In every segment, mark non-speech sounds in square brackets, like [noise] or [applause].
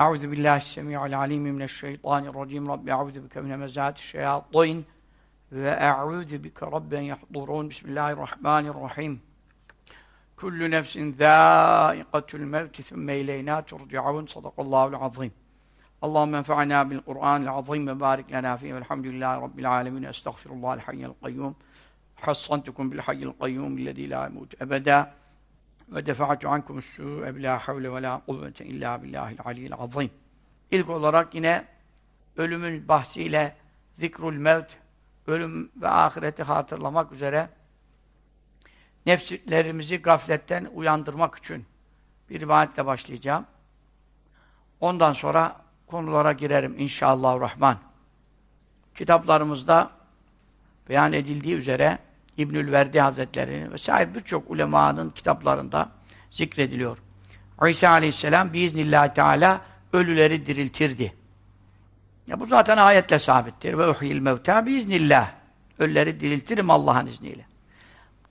أعوذ بالله السميع العليم من الشيطان الرجيم. رب أعوذ بك من مزات الشياطين وأعوذ بك رب يحضرون. بسم الله الرحمن الرحيم. كل نفس ذائقة الموت ثم إلينا ترجعون. صدق الله العظيم. اللهم انفعنا بالقرآن العظيم وبارك لنا فيه. والحمد لله رب العالمين. أستغفر الله الحي القيوم. حصنتكم بالحي القيوم الذي لا يموت أبدا. ve defa'tu ankum su'e bila havle ve la kuvvete illa billahil aliyyil azim. İlk olarak yine ölümün bahsiyle zikrul mevt, ölüm ve ahireti hatırlamak üzere nefslerimizi gafletten uyandırmak için bir rivayetle başlayacağım. Ondan sonra konulara girerim inşallah rahman. Kitaplarımızda beyan edildiği üzere İbnül Verdi Hazretleri'nin vesaire birçok ulemanın kitaplarında zikrediliyor. İsa Aleyhisselam biiznillahü teala ölüleri diriltirdi. Ya bu zaten ayetle sabittir. Ve uhyil mevta biiznillah. Ölüleri diriltirim Allah'ın izniyle.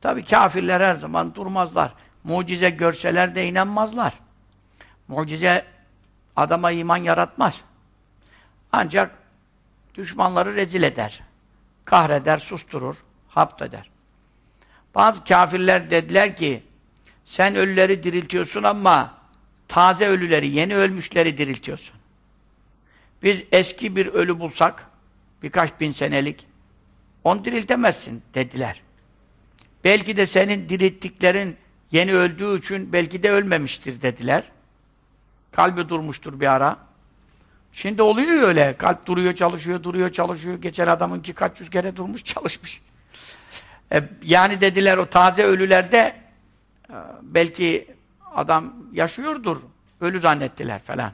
Tabi kafirler her zaman durmazlar. Mucize görseler de inanmazlar. Mucize adama iman yaratmaz. Ancak düşmanları rezil eder. Kahreder, susturur, hapteder. Bazı kafirler dediler ki sen ölüleri diriltiyorsun ama taze ölüleri, yeni ölmüşleri diriltiyorsun. Biz eski bir ölü bulsak, birkaç bin senelik, onu diriltemezsin dediler. Belki de senin dirilttiklerin yeni öldüğü için belki de ölmemiştir dediler. Kalbi durmuştur bir ara. Şimdi oluyor öyle. Kalp duruyor, çalışıyor, duruyor, çalışıyor. Geçen adamınki kaç yüz kere durmuş, çalışmış. E, yani dediler o taze ölülerde e, belki adam yaşıyordur. Ölü zannettiler falan.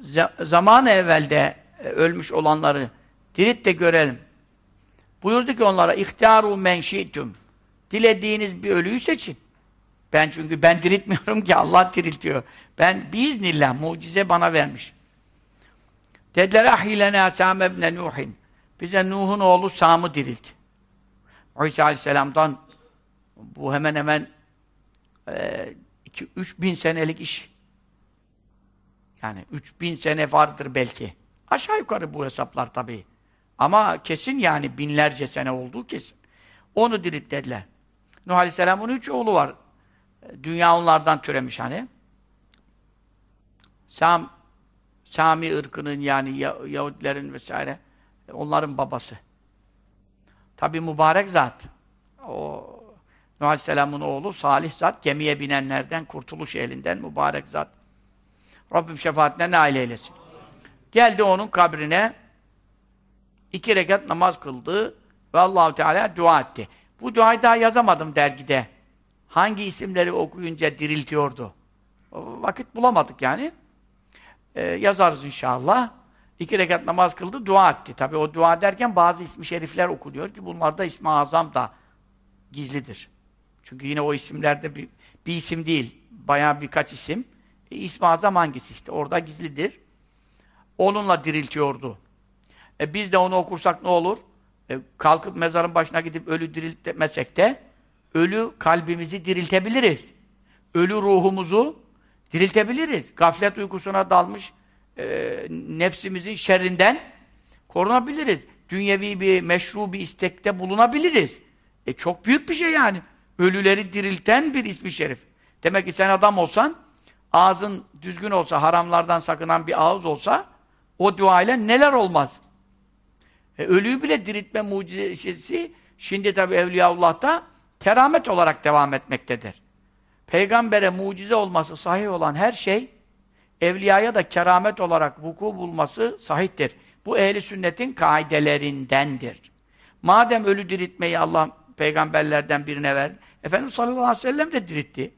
Z zaman evvelde e, ölmüş olanları dirilt de görelim. Buyurdu ki onlara ihtiyaru men şi'tum. Dilediğiniz bir ölüyü seçin. Ben çünkü ben diriltmiyorum ki Allah diriltiyor. Ben biiznillah mucize bana vermiş. Dediler ahilena Sam ibn Nuhin. Bize Nuh'un oğlu Sam'ı dirilt. İsa Aleyhisselam'dan bu hemen hemen e, iki, üç bin senelik iş. Yani üç bin sene vardır belki. Aşağı yukarı bu hesaplar tabii. Ama kesin yani binlerce sene olduğu kesin. Onu dirit dediler. Nuh Aleyhisselam'ın üç oğlu var. Dünya onlardan türemiş hani. Sam, Sami ırkının yani Yahudilerin vesaire onların babası. Tabi mübarek zat. O Nuh Aleyhisselam'ın oğlu salih zat, gemiye binenlerden, kurtuluş elinden mübarek zat. Rabbim şefaatine nail eylesin. Geldi onun kabrine, iki rekat namaz kıldı ve Allahu Teala dua etti. Bu duayı daha yazamadım dergide. Hangi isimleri okuyunca diriltiyordu? Vakit bulamadık yani. Ee, yazarız inşallah. İki rekat namaz kıldı, dua etti. Tabi o dua derken bazı ismi şerifler okunuyor ki bunlarda ismi azam da gizlidir. Çünkü yine o isimlerde bir, bir isim değil, bayağı birkaç isim. E, ismi azam hangisi işte? Orada gizlidir. Onunla diriltiyordu. E, biz de onu okursak ne olur? E, kalkıp mezarın başına gidip ölü diriltmesek de ölü kalbimizi diriltebiliriz. Ölü ruhumuzu diriltebiliriz. Gaflet uykusuna dalmış e, nefsimizin şerrinden korunabiliriz. Dünyevi bir, meşru bir istekte bulunabiliriz. E çok büyük bir şey yani. Ölüleri dirilten bir ismi şerif. Demek ki sen adam olsan, ağzın düzgün olsa, haramlardan sakınan bir ağız olsa, o dua ile neler olmaz? E, ölüyü bile diriltme mucizesi, şimdi tabi Evliyaullah'ta keramet olarak devam etmektedir. Peygambere mucize olması sahih olan her şey, evliyaya da keramet olarak vuku bulması sahiptir. Bu ehli sünnetin kaidelerindendir. Madem ölü diriltmeyi Allah peygamberlerden birine verdi, Efendimiz sallallahu aleyhi ve sellem de diritti.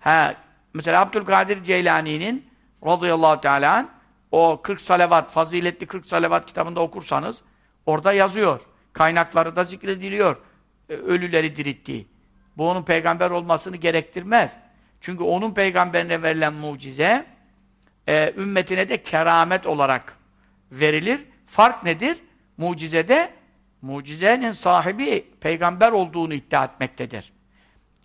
Ha, mesela Abdülkadir Ceylani'nin radıyallahu teala o 40 salavat, faziletli 40 salavat kitabında okursanız orada yazıyor. Kaynakları da zikrediliyor. E, ölüleri dirittiği. Bu onun peygamber olmasını gerektirmez. Çünkü onun peygamberine verilen mucize e, ümmetine de keramet olarak verilir. Fark nedir? Mucizede mucizenin sahibi peygamber olduğunu iddia etmektedir.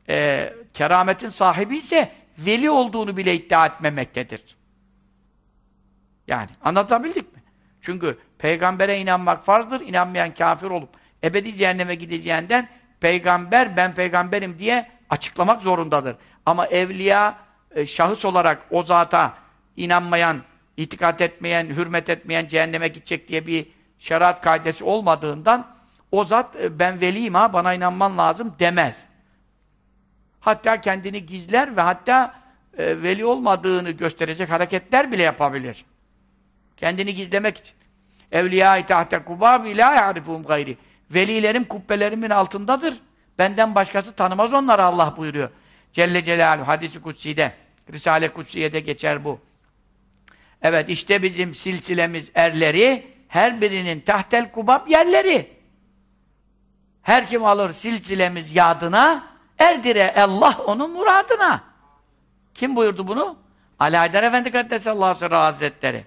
E, kerametin sahibi ise veli olduğunu bile iddia etmemektedir. Yani anlatabildik mi? Çünkü peygambere inanmak farzdır, inanmayan kafir olup ebedi cehenneme gideceğinden peygamber ben peygamberim diye açıklamak zorundadır. Ama evliya e, şahıs olarak o zata inanmayan, itikat etmeyen, hürmet etmeyen cehenneme gidecek diye bir şeriat kaidesi olmadığından o zat e, ben veliyim ha bana inanman lazım demez. Hatta kendini gizler ve hatta e, veli olmadığını gösterecek hareketler bile yapabilir. Kendini gizlemek için. Evliya-i tahte kubabi la ya'rifum gayri. Velilerim kubbelerimin altındadır. Benden başkası tanımaz onları Allah buyuruyor. Celle Celaluhu hadisi kutsi'de, Risale Kutsiye'de geçer bu. Evet işte bizim silsilemiz erleri, her birinin tahtel kubab yerleri. Her kim alır silsilemiz yadına, erdire Allah onun muradına. Kim buyurdu bunu? Ali Haydar Efendi Kaddesallahu aleyhi Hazretleri.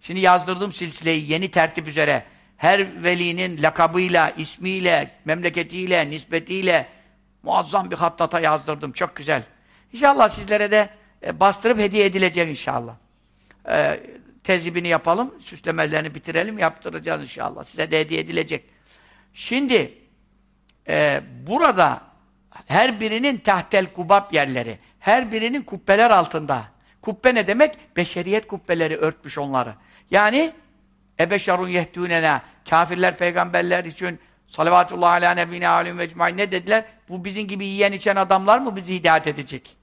Şimdi yazdırdığım silsileyi yeni tertip üzere her velinin lakabıyla, ismiyle, memleketiyle, nispetiyle muazzam bir hattata yazdırdım. Çok güzel. İnşallah sizlere de e, bastırıp hediye edilecek inşallah. E, tezibini yapalım, süslemelerini bitirelim, yaptıracağız inşallah. Size de hediye edilecek. Şimdi e, burada her birinin tahtel kubab yerleri, her birinin kubbeler altında. Kubbe ne demek? Beşeriyet kubbeleri örtmüş onları. Yani ebeşerun yehdûnena kafirler peygamberler için salavatullah ala nebine alim ecmain ne dediler? Bu bizim gibi yiyen içen adamlar mı bizi hidayet edecek?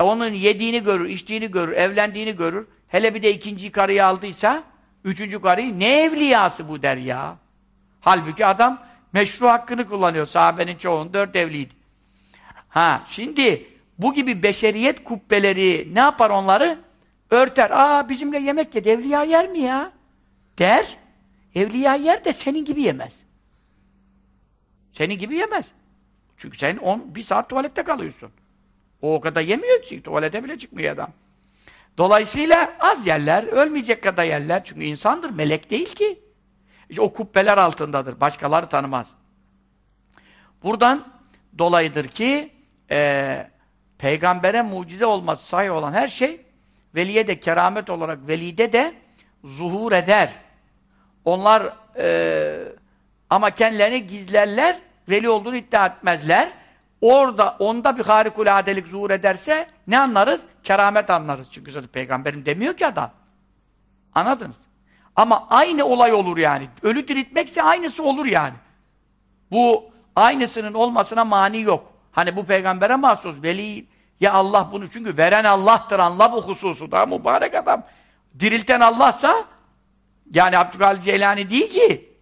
E onun yediğini görür, içtiğini görür, evlendiğini görür. Hele bir de ikinci karıyı aldıysa üçüncü karıyı ne evliyası bu der ya. Halbuki adam meşru hakkını kullanıyor. Sahabenin çoğun dört evliydi. Ha şimdi bu gibi beşeriyet kubbeleri ne yapar onları? Örter. Aa bizimle yemek yedi. Evliya yer mi ya? Der. Evliya yer de senin gibi yemez. Senin gibi yemez. Çünkü sen on, bir saat tuvalette kalıyorsun. O o kadar yemiyor ki. Tuvalete bile çıkmıyor adam. Dolayısıyla az yerler, ölmeyecek kadar yerler. Çünkü insandır, melek değil ki. İşte o kubbeler altındadır. Başkaları tanımaz. Buradan dolayıdır ki e, peygambere mucize olması sahih olan her şey veliye de keramet olarak velide de zuhur eder. Onlar e, ama kendilerini gizlerler, veli olduğunu iddia etmezler. Orada, onda bir harikuladelik zuhur ederse ne anlarız? Keramet anlarız. Çünkü zaten peygamberim demiyor ki adam. Anladınız? Ama aynı olay olur yani. Ölü diriltmekse aynısı olur yani. Bu aynısının olmasına mani yok. Hani bu peygambere mahsus. Veli ya Allah bunu çünkü veren Allah'tır anla bu hususu da mübarek adam. Dirilten Allah'sa yani Abdülkadir Ceylani değil ki.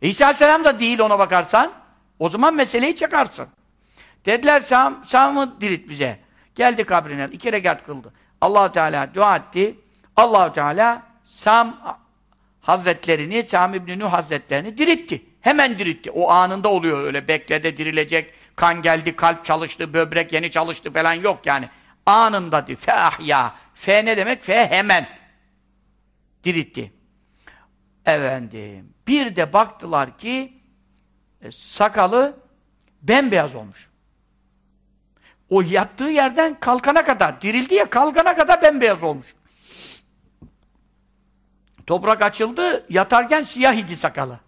İsa Aleyhisselam da değil ona bakarsan. O zaman meseleyi çakarsın. Dediler Sam, Sam'ı dirilt bize. Geldi kabrine, iki rekat kıldı. allah Teala dua etti. allah Teala Sam Hazretlerini, Sam İbn Nuh Hazretlerini diritti. Hemen diritti. O anında oluyor öyle. Beklede dirilecek. Kan geldi, kalp çalıştı, böbrek yeni çalıştı falan yok yani. Anında diyor. Fe ahya. Fe ne demek? Fe hemen. Diritti. Efendim. Bir de baktılar ki e, sakalı bembeyaz olmuş. O yattığı yerden kalkana kadar, dirildi ya kalkana kadar bembeyaz olmuş. Toprak açıldı, yatarken siyah idi sakalı.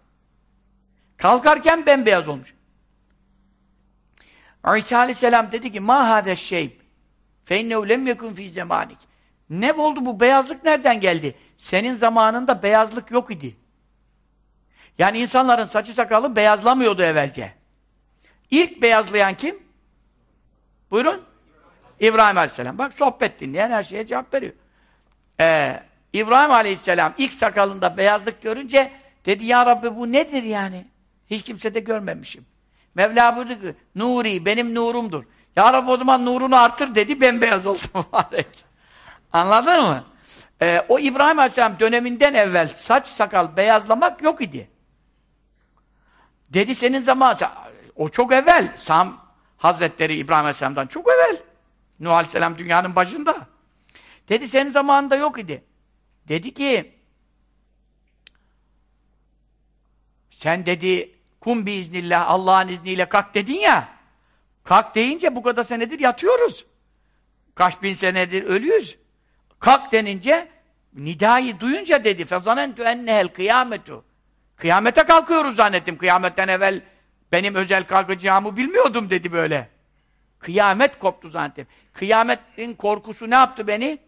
Kalkarken bembeyaz olmuş. İsa aleyhisselam dedi ki ma hâde şeyb fe innehu lem yekun fî zemanik ne oldu bu beyazlık nereden geldi? Senin zamanında beyazlık yok idi. Yani insanların saçı sakalı beyazlamıyordu evvelce. İlk beyazlayan kim? Buyurun. İbrahim Aleyhisselam. Bak sohbet dinleyen her şeye cevap veriyor. Ee, İbrahim Aleyhisselam ilk sakalında beyazlık görünce dedi ya Rabbi bu nedir yani? Hiç kimse de görmemişim. Mevla buyurdu ki Nuri benim nurumdur. Ya Rabbi o zaman nurunu artır dedi bembeyaz oldu [laughs] mübarek. Anladın mı? Ee, o İbrahim Aleyhisselam döneminden evvel saç sakal beyazlamak yok idi. Dedi senin zaman o çok evvel Sam Hazretleri İbrahim Aleyhisselam'dan çok evvel. Nuh Aleyhisselam dünyanın başında. Dedi senin zamanında yok idi. Dedi ki sen dedi kum biiznillah Allah'ın izniyle kalk dedin ya kalk deyince bu kadar senedir yatıyoruz. Kaç bin senedir ölüyüz. Kalk denince nidayı duyunca dedi fezanentu ennehel kıyametu kıyamete kalkıyoruz zannettim. Kıyametten evvel benim özel kalkacağımı bilmiyordum dedi böyle. Kıyamet koptu zannettim. Kıyametin korkusu ne yaptı beni?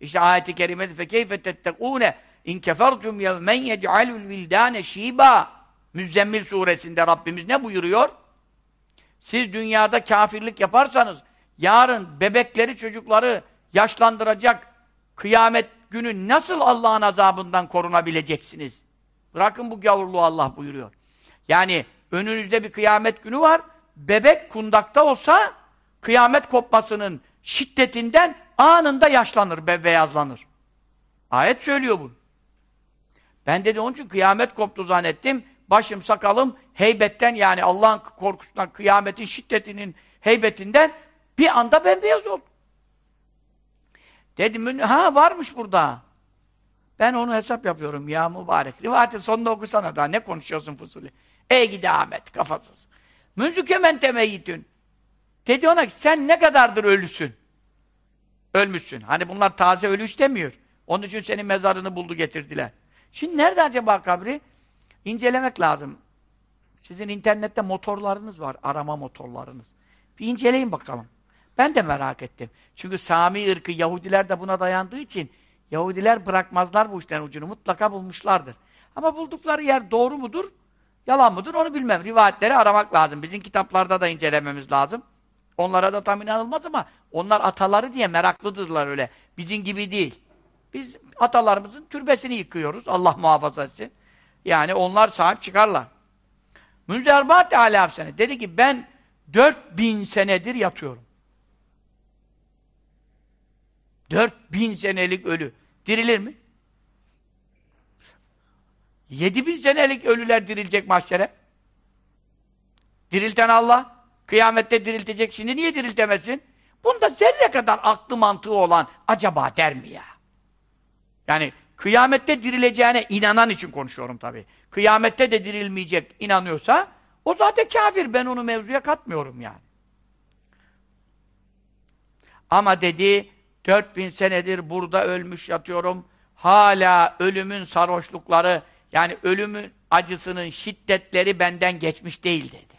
İşte ayet-i kerimede fekeyfe tettekûne in kefertum yevmen yec'alul vildâne şîbâ Müzzemmil suresinde Rabbimiz ne buyuruyor? Siz dünyada kafirlik yaparsanız yarın bebekleri, çocukları yaşlandıracak kıyamet günü nasıl Allah'ın azabından korunabileceksiniz? Bırakın bu gavurluğu Allah buyuruyor. Yani önünüzde bir kıyamet günü var. Bebek kundakta olsa kıyamet kopmasının şiddetinden anında yaşlanır, be beyazlanır. Ayet söylüyor bunu. Ben dedi onun için kıyamet koptu zannettim. Başım, sakalım heybetten yani Allah'ın korkusundan, kıyametin şiddetinin heybetinden bir anda bembeyaz oldu. Dedim, ha varmış burada. Ben onu hesap yapıyorum ya mübarek. Rivayetin sonunda okusana daha ne konuşuyorsun Fuzuli? Ey gidi Ahmet kafasız. Münzüke men temeyyitün. Dedi ona ki sen ne kadardır ölüsün? Ölmüşsün. Hani bunlar taze ölü istemiyor. Onun için senin mezarını buldu getirdiler. Şimdi nerede acaba kabri? İncelemek lazım. Sizin internette motorlarınız var. Arama motorlarınız. Bir inceleyin bakalım. Ben de merak ettim. Çünkü Sami ırkı Yahudiler de buna dayandığı için Yahudiler bırakmazlar bu işten ucunu. Mutlaka bulmuşlardır. Ama buldukları yer doğru mudur? Yalan mıdır? Onu bilmem. Rivayetleri aramak lazım. Bizim kitaplarda da incelememiz lazım. Onlara da tam inanılmaz ama onlar ataları diye meraklıdırlar öyle. Bizim gibi değil. Biz atalarımızın türbesini yıkıyoruz. Allah muhafaza etsin. Yani onlar sahip çıkarlar. Münzerbat alâf sene. Dedi ki ben 4000 senedir yatıyorum. 4000 senelik ölü. Dirilir mi? 7000 senelik ölüler dirilecek mahşere. Dirilten Allah. Kıyamette diriltecek. Şimdi niye diriltemesin? Bunda zerre kadar aklı mantığı olan acaba der mi ya? Yani kıyamette dirileceğine inanan için konuşuyorum tabii. Kıyamette de dirilmeyecek inanıyorsa o zaten kafir. Ben onu mevzuya katmıyorum yani. Ama dedi 4000 senedir burada ölmüş yatıyorum. Hala ölümün sarhoşlukları yani ölümün acısının şiddetleri benden geçmiş değil dedi.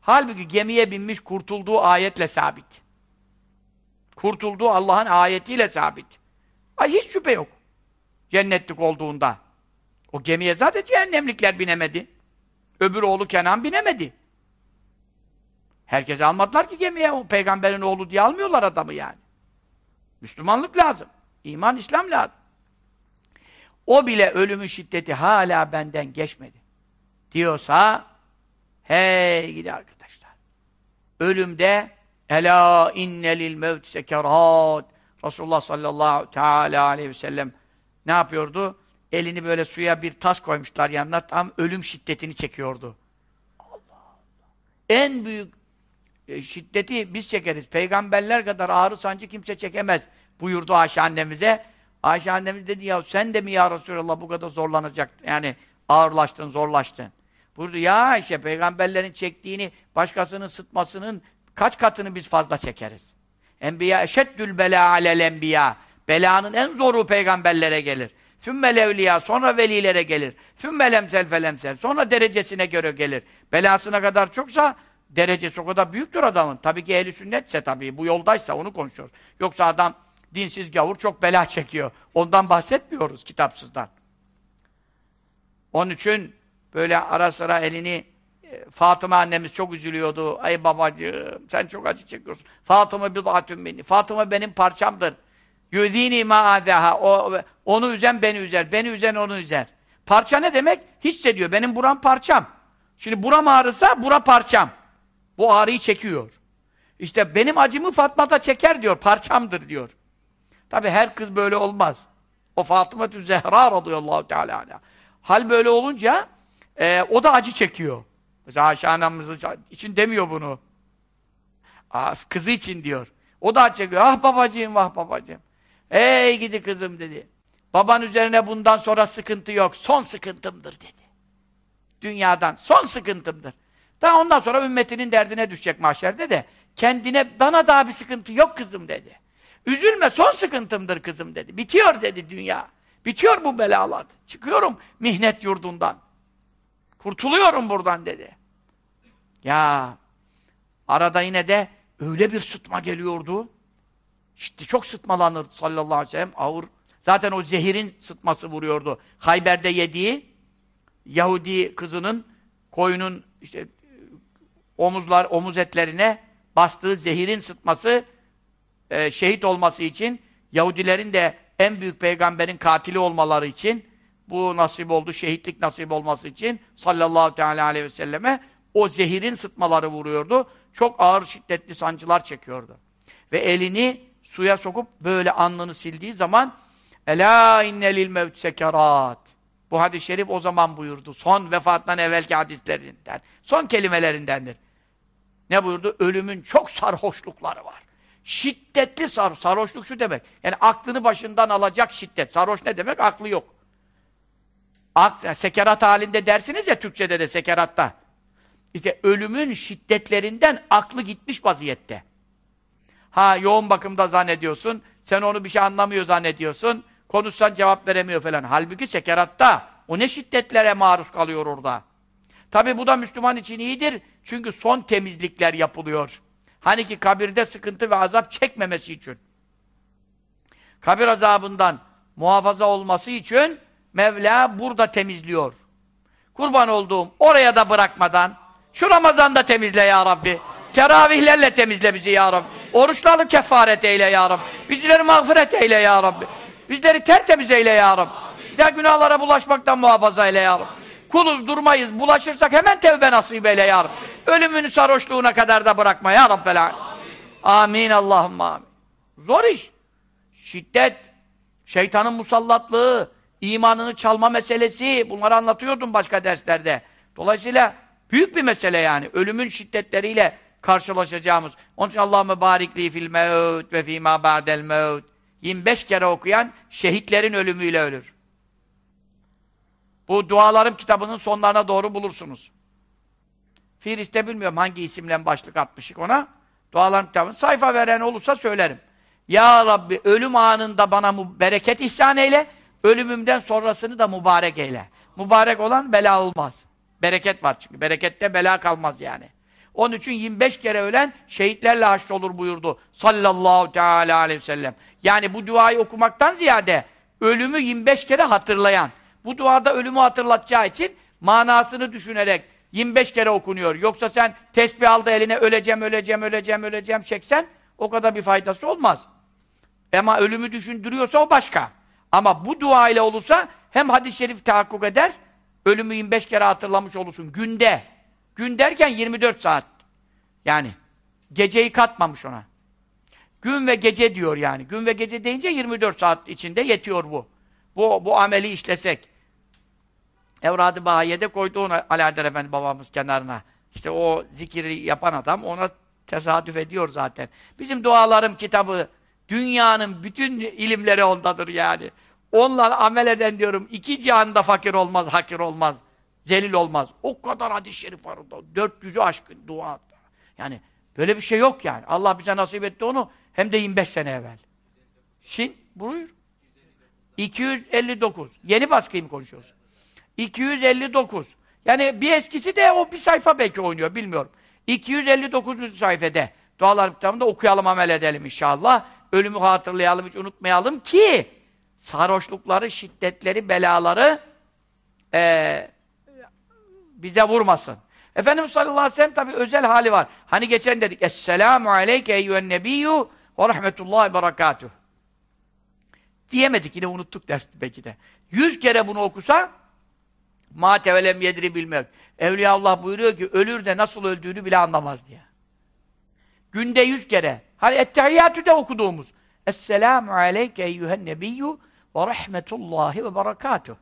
Halbuki gemiye binmiş kurtulduğu ayetle sabit. Kurtulduğu Allah'ın ayetiyle sabit. Ay hiç şüphe yok. Cennetlik olduğunda. O gemiye zaten cehennemlikler binemedi. Öbür oğlu Kenan binemedi. Herkese almadılar ki gemiye. O peygamberin oğlu diye almıyorlar adamı yani. Müslümanlık lazım. İman, İslam lazım. O bile ölümün şiddeti hala benden geçmedi. Diyorsa hey gidi arkadaşlar. Ölümde ela innelil mevt sekerat Resulullah sallallahu teala aleyhi ve sellem ne yapıyordu? Elini böyle suya bir tas koymuşlar yanına tam ölüm şiddetini çekiyordu. En büyük e, şiddeti biz çekeriz. Peygamberler kadar ağrı sancı kimse çekemez buyurdu Ayşe annemize. Ayşe annemiz dedi ya sen de mi ya Resulallah bu kadar zorlanacak yani ağırlaştın, zorlaştın. Buyurdu ya Ayşe peygamberlerin çektiğini başkasının sıtmasının kaç katını biz fazla çekeriz. Enbiya eşeddül bela alel enbiya. Belanın en zoru peygamberlere gelir. Sümmel evliya, sonra velilere gelir. Sümmel emsel felemsel, sonra derecesine göre gelir. Belasına kadar çoksa derecesi o kadar büyüktür adamın. Tabii ki ehli sünnetse tabii, bu yoldaysa onu konuşuyoruz. Yoksa adam dinsiz gavur çok bela çekiyor. Ondan bahsetmiyoruz kitapsızdan. Onun için böyle ara sıra elini e, Fatıma annemiz çok üzülüyordu. Ay babacığım sen çok acı çekiyorsun. Fatıma bid'atun beni. Fatıma benim parçamdır. Yüzini ma'adaha. Onu üzen beni üzer. Beni üzen onu üzer. Parça ne demek? Hissediyor. Benim buram parçam. Şimdi buram ağrısa bura parçam. Bu ağrıyı çekiyor. İşte benim acımı Fatma da çeker diyor. Parçamdır diyor. Tabi her kız böyle olmaz. O Fatıma Zehra radıyallahu teala. Hal böyle olunca e, o da acı çekiyor. Mesela Ayşe anamızın için demiyor bunu. Kızı için diyor. O da acı çekiyor. Ah babacığım, vah babacığım. Ey gidi kızım dedi. Baban üzerine bundan sonra sıkıntı yok. Son sıkıntımdır dedi. Dünyadan son sıkıntımdır. Daha ondan sonra ümmetinin derdine düşecek mahşerde de kendine bana daha bir sıkıntı yok kızım dedi. Üzülme son sıkıntımdır kızım dedi. Bitiyor dedi dünya. Bitiyor bu belalar. Çıkıyorum mihnet yurdundan. Kurtuluyorum buradan dedi. Ya arada yine de öyle bir sıtma geliyordu. İşte çok sıtmalanır sallallahu aleyhi ve sellem. Ağır. Zaten o zehirin sıtması vuruyordu. Hayber'de yediği Yahudi kızının koyunun işte omuzlar omuz etlerine bastığı zehirin sıtması e, şehit olması için Yahudilerin de en büyük peygamberin katili olmaları için bu nasip oldu, şehitlik nasip olması için sallallahu teala aleyhi ve selleme o zehirin sıtmaları vuruyordu. Çok ağır şiddetli sancılar çekiyordu. Ve elini suya sokup böyle alnını sildiği zaman Ela inne mevt sekerat. Bu hadis-i şerif o zaman buyurdu. Son vefattan evvelki hadislerinden. Son kelimelerindendir. Ne buyurdu? Ölümün çok sarhoşlukları var. Şiddetli sar sarhoşluk şu demek. Yani aklını başından alacak şiddet. Sarhoş ne demek? Aklı yok. Ak yani sekerat halinde dersiniz ya Türkçede de sekeratta. İşte ölümün şiddetlerinden aklı gitmiş vaziyette. Ha yoğun bakımda zannediyorsun. Sen onu bir şey anlamıyor zannediyorsun. Konuşsan cevap veremiyor falan. Halbuki sekeratta. O ne şiddetlere maruz kalıyor orada. Tabi bu da Müslüman için iyidir. Çünkü son temizlikler yapılıyor. Hani ki kabirde sıkıntı ve azap çekmemesi için. Kabir azabından muhafaza olması için Mevla burada temizliyor. Kurban olduğum oraya da bırakmadan şu Ramazan'da temizle ya Rabbi. Teravihlerle temizle bizi ya Rabbi. Oruçlarla kefaret eyle ya Rabbi. Bizleri mağfiret eyle ya Rabbi. Bizleri tertemiz eyle ya Rabbi. Bir daha günahlara bulaşmaktan muhafaza eyle ya Rabbi. Kuluz durmayız. Bulaşırsak hemen tevbe nasip eyle ya Rabbi. Ölümün sarhoşluğuna kadar da bırakma ya Rabbi. Amin. amin Allahümme amin. Zor iş. Şiddet, şeytanın musallatlığı, imanını çalma meselesi. Bunları anlatıyordum başka derslerde. Dolayısıyla büyük bir mesele yani. Ölümün şiddetleriyle karşılaşacağımız. Onun için Allahümme barikli fil mevt ve fîmâ ba'del mevt. 25 kere okuyan şehitlerin ölümüyle ölür. Bu dualarım kitabının sonlarına doğru bulursunuz. Firiste bilmiyorum hangi isimle başlık atmışık ona. Dualarım kitabının sayfa veren olursa söylerim. Ya Rabbi ölüm anında bana bereket ihsan eyle, ölümümden sonrasını da mübarek eyle. Mübarek olan bela olmaz. Bereket var çünkü. Berekette bela kalmaz yani. Onun için 25 kere ölen şehitlerle haşrolur buyurdu. Sallallahu teala aleyhi ve sellem. Yani bu duayı okumaktan ziyade ölümü 25 kere hatırlayan. Bu duada ölümü hatırlatacağı için manasını düşünerek 25 kere okunuyor. Yoksa sen tesbih aldı eline öleceğim, öleceğim, öleceğim, öleceğim çeksen o kadar bir faydası olmaz. Ama ölümü düşündürüyorsa o başka. Ama bu dua ile olursa hem hadis-i şerif tahakkuk eder, ölümü 25 kere hatırlamış olursun. Günde. Gün derken 24 saat. Yani geceyi katmamış ona. Gün ve gece diyor yani. Gün ve gece deyince 24 saat içinde yetiyor bu. Bu, bu ameli işlesek. Evrad-ı Bahiye'de koydu onu Alaeddin Efendi babamız kenarına. İşte o zikiri yapan adam ona tesadüf ediyor zaten. Bizim dualarım kitabı dünyanın bütün ilimleri ondadır yani. Onunla amel eden diyorum iki cihanda fakir olmaz, hakir olmaz. Zelil olmaz. O kadar hadis-i şerif var orada. 400'ü aşkın dua. Yani böyle bir şey yok yani. Allah bize nasip etti onu hem de 25 sene evvel. Şimdi buyur. 259. Yeni baskıyı mı konuşuyoruz? 259. Yani bir eskisi de o bir sayfa belki oynuyor bilmiyorum. 259. sayfede dualar kitabında okuyalım amel edelim inşallah. Ölümü hatırlayalım hiç unutmayalım ki sarhoşlukları, şiddetleri, belaları eee bize vurmasın. Efendimiz sallallahu aleyhi ve sellem tabi özel hali var. Hani geçen dedik Esselamu aleyke eyyühen nebiyyü ve rahmetullahi berekatuhu. Diyemedik yine unuttuk dersti belki de. Yüz kere bunu okusa ma tevelem yedri bilmek. Evliyaullah buyuruyor ki ölür de nasıl öldüğünü bile anlamaz diye. Günde yüz kere. Hani ettehiyyatü de okuduğumuz. Esselamu aleyke eyyühen nebiyyü ve rahmetullahi ve berekatuh.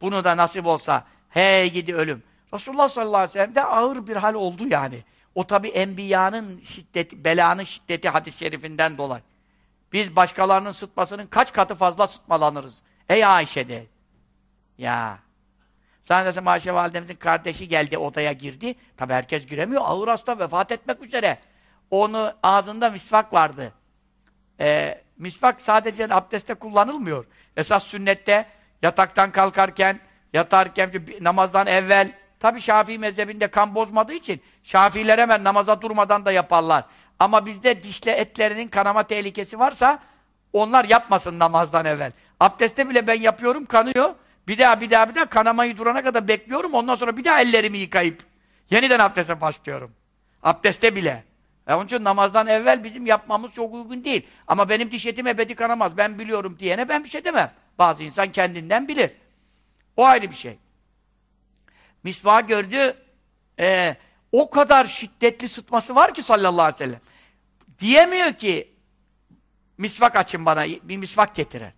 Bunu da nasip olsa, hey gidi ölüm. Resulullah sallallahu aleyhi ve sellem de ağır bir hal oldu yani. O tabi enbiyanın şiddeti, belanın şiddeti hadis-i şerifinden dolayı. Biz başkalarının sıtmasının kaç katı fazla sıtmalanırız. Ey Ayşe de. Ya. Zannedersem Ayşe validemizin kardeşi geldi, odaya girdi. Tabi herkes giremiyor, ağır hasta, vefat etmek üzere. Onu ağzında misvak vardı. Ee, misvak sadece abdestte kullanılmıyor. Esas sünnette yataktan kalkarken, yatarken, namazdan evvel, tabi Şafii mezhebinde kan bozmadığı için Şafiiler hemen namaza durmadan da yaparlar. Ama bizde dişle etlerinin kanama tehlikesi varsa onlar yapmasın namazdan evvel. Abdestte bile ben yapıyorum, kanıyor. Bir daha, bir daha, bir daha kanamayı durana kadar bekliyorum. Ondan sonra bir daha ellerimi yıkayıp yeniden abdeste başlıyorum. Abdeste bile. E onun için namazdan evvel bizim yapmamız çok uygun değil. Ama benim diş etim ebedi kanamaz. Ben biliyorum diyene ben bir şey demem. Bazı insan kendinden bilir. O ayrı bir şey. Misvak gördü. E, o kadar şiddetli sıtması var ki sallallahu aleyhi ve sellem. Diyemiyor ki misvak açın bana, bir misvak getirin.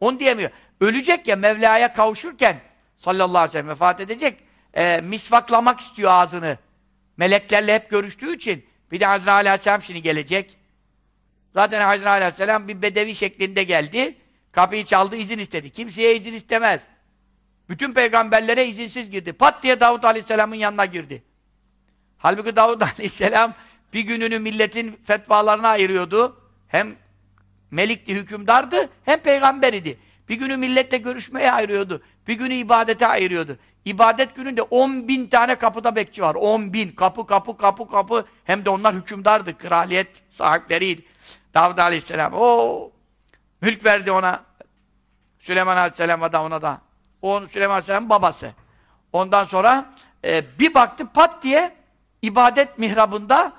Onu diyemiyor. Ölecek ya Mevla'ya kavuşurken sallallahu aleyhi ve sellem vefat edecek. E, misvaklamak istiyor ağzını. Meleklerle hep görüştüğü için. Bir de Hazreti Aleyhisselam şimdi gelecek. Zaten Hazreti Aleyhisselam bir bedevi şeklinde geldi. Kapıyı çaldı, izin istedi. Kimseye izin istemez. Bütün peygamberlere izinsiz girdi. Pat diye Davut Aleyhisselam'ın yanına girdi. Halbuki Davud Aleyhisselam bir gününü milletin fetvalarına ayırıyordu. Hem melikti, hükümdardı, hem peygamber idi. Bir günü milletle görüşmeye ayırıyordu. Bir günü ibadete ayırıyordu. İbadet gününde 10 bin tane kapıda bekçi var. 10 bin. Kapı, kapı, kapı, kapı. Hem de onlar hükümdardı. Kraliyet sahipleriydi. Davud Aleyhisselam. O mülk verdi ona. Süleyman Aleyhisselam'a da ona da. O Süleyman Aleyhisselam'ın babası. Ondan sonra e, bir baktı pat diye ibadet mihrabında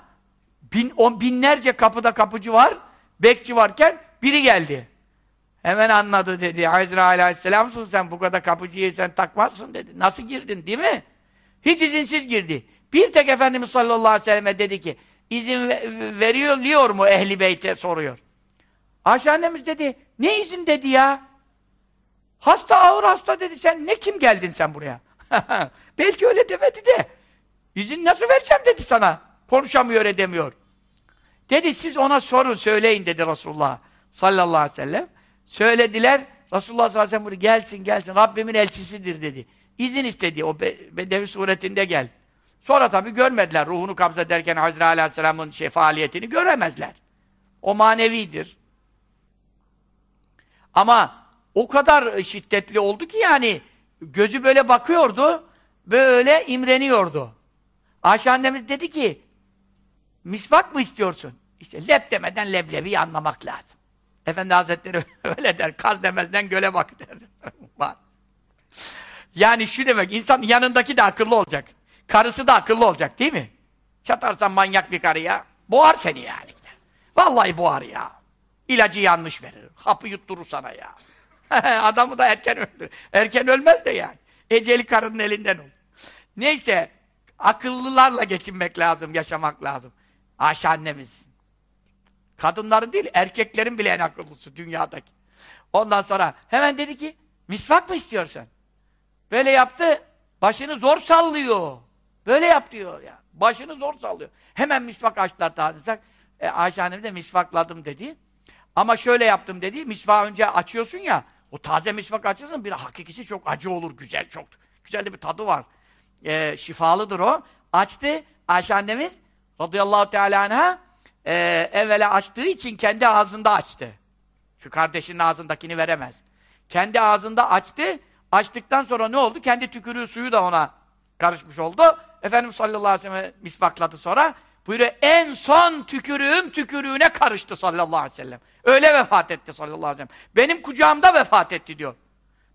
bin, on binlerce kapıda kapıcı var, bekçi varken biri geldi. Hemen anladı dedi. Hazreti Aleyhisselam'sın sen bu kadar kapıcıyı sen takmazsın dedi. Nasıl girdin değil mi? Hiç izinsiz girdi. Bir tek Efendimiz sallallahu aleyhi ve selleme dedi ki izin veriyor mu ehli beyte soruyor. Ayşe annemiz dedi ne izin dedi ya? Hasta ağır hasta dedi sen ne kim geldin sen buraya? [laughs] Belki öyle demedi de. İzin nasıl vereceğim dedi sana. Konuşamıyor edemiyor. Dedi siz ona sorun söyleyin dedi Resulullah sallallahu aleyhi ve sellem. Söylediler. Resulullah sallallahu aleyhi ve sellem gelsin gelsin Rabbimin elçisidir dedi. İzin istedi o be bedevi suretinde gel. Sonra tabi görmediler ruhunu kabz ederken Hazreti Aleyhisselam'ın şey, faaliyetini göremezler. O manevidir. Ama o kadar şiddetli oldu ki yani gözü böyle bakıyordu, böyle imreniyordu. Ayşe annemiz dedi ki, misvak mı istiyorsun? İşte lep demeden leblebi anlamak lazım. Efendi Hazretleri [laughs] öyle der, kaz demezden göle bak der. [laughs] yani şu demek, insan yanındaki de akıllı olacak. Karısı da akıllı olacak değil mi? Çatarsan manyak bir karıya, boğar seni yani. Vallahi boğar ya. İlacı yanlış verir, hapı yutturur sana ya. [laughs] Adamı da erken öldür. Erken ölmez de yani. Eceli karının elinden olur. Neyse, akıllılarla geçinmek lazım, yaşamak lazım. Ayşe annemiz. Kadınların değil, erkeklerin bile en akıllısı dünyadaki. Ondan sonra hemen dedi ki, misvak mı istiyorsun? Böyle yaptı, başını zor sallıyor. Böyle yap diyor ya. Başını zor sallıyor. Hemen misvak açtılar tarzısak. E, Ayşe annemiz de misvakladım dedi. Ama şöyle yaptım dedi, misvağı önce açıyorsun ya, o taze misvak açıyorsun, bir hakikisi çok acı olur, güzel, çok güzel de bir tadı var. E, şifalıdır o. Açtı, Ayşe annemiz, radıyallahu teala anha, e, evvela açtığı için kendi ağzında açtı. Şu kardeşinin ağzındakini veremez. Kendi ağzında açtı, açtıktan sonra ne oldu? Kendi tükürüğü suyu da ona karışmış oldu. Efendimiz sallallahu aleyhi ve sellem misvakladı sonra. Buyuruyor, en son tükürüğüm tükürüğüne karıştı sallallahu aleyhi ve sellem. Öyle vefat etti sallallahu aleyhi ve sellem. Benim kucağımda vefat etti diyor.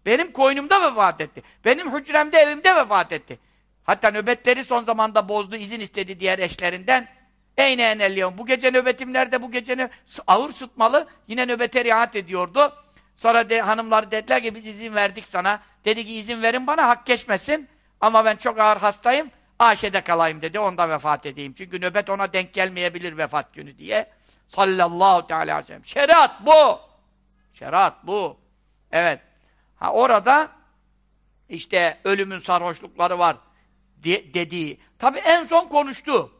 Benim koynumda vefat etti. Benim hücremde, evimde vefat etti. Hatta nöbetleri son zamanda bozdu, izin istedi diğer eşlerinden. Eyne enelliyon. Bu gece nöbetim nerede? Bu gece? Ağır sıtmalı. Yine nöbete riayet ediyordu. Sonra de, hanımlar dediler ki biz izin verdik sana. Dedi ki izin verin bana hak geçmesin. Ama ben çok ağır hastayım. Ayşe'de kalayım dedi. Onda vefat edeyim. Çünkü nöbet ona denk gelmeyebilir vefat günü diye. Sallallahu teala aleyhi ve sellem. Şeriat bu. Şeriat bu. Evet. Ha orada işte ölümün sarhoşlukları var de dediği. Tabi en son konuştu.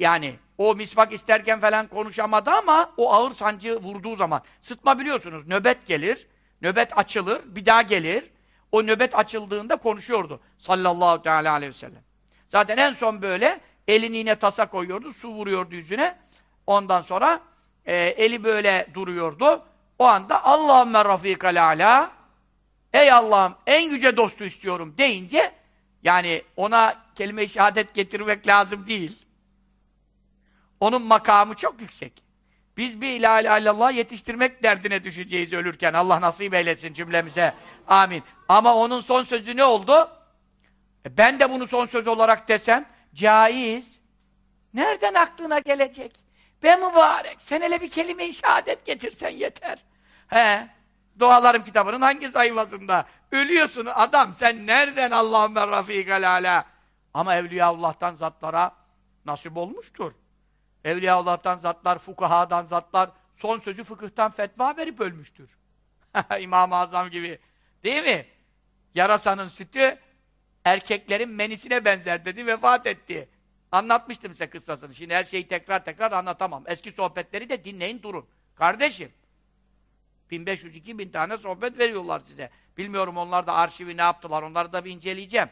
Yani o misvak isterken falan konuşamadı ama o ağır sancı vurduğu zaman. Sıtma biliyorsunuz nöbet gelir, nöbet açılır, bir daha gelir. O nöbet açıldığında konuşuyordu sallallahu teala aleyhi ve sellem. Zaten en son böyle elini yine tasa koyuyordu, su vuruyordu yüzüne. Ondan sonra e, eli böyle duruyordu. O anda Allahümme rafikal ala Ey Allah'ım en yüce dostu istiyorum deyince yani ona kelime-i şehadet getirmek lazım değil. Onun makamı çok yüksek. Biz bir ilahe illallah yetiştirmek derdine düşeceğiz ölürken. Allah nasip eylesin cümlemize. Amin. Ama onun son sözü ne oldu? E ben de bunu son söz olarak desem, caiz. Nereden aklına gelecek? Be mübarek, sen hele bir kelime-i şehadet getirsen yeter. He, Dualarım kitabının hangi sayfasında? Ölüyorsun adam, sen nereden Allahümme rafikal ala? Ama Evliyaullah'tan zatlara nasip olmuştur. Evliyaullah'tan zatlar, fukahadan zatlar son sözü fıkıhtan fetva verip ölmüştür. [laughs] İmam-ı Azam gibi. Değil mi? Yarasanın sütü erkeklerin menisine benzer dedi, vefat etti. Anlatmıştım size kıssasını. Şimdi her şeyi tekrar tekrar anlatamam. Eski sohbetleri de dinleyin durun. Kardeşim, 1500-2000 tane sohbet veriyorlar size. Bilmiyorum onlar da arşivi ne yaptılar, onları da bir inceleyeceğim.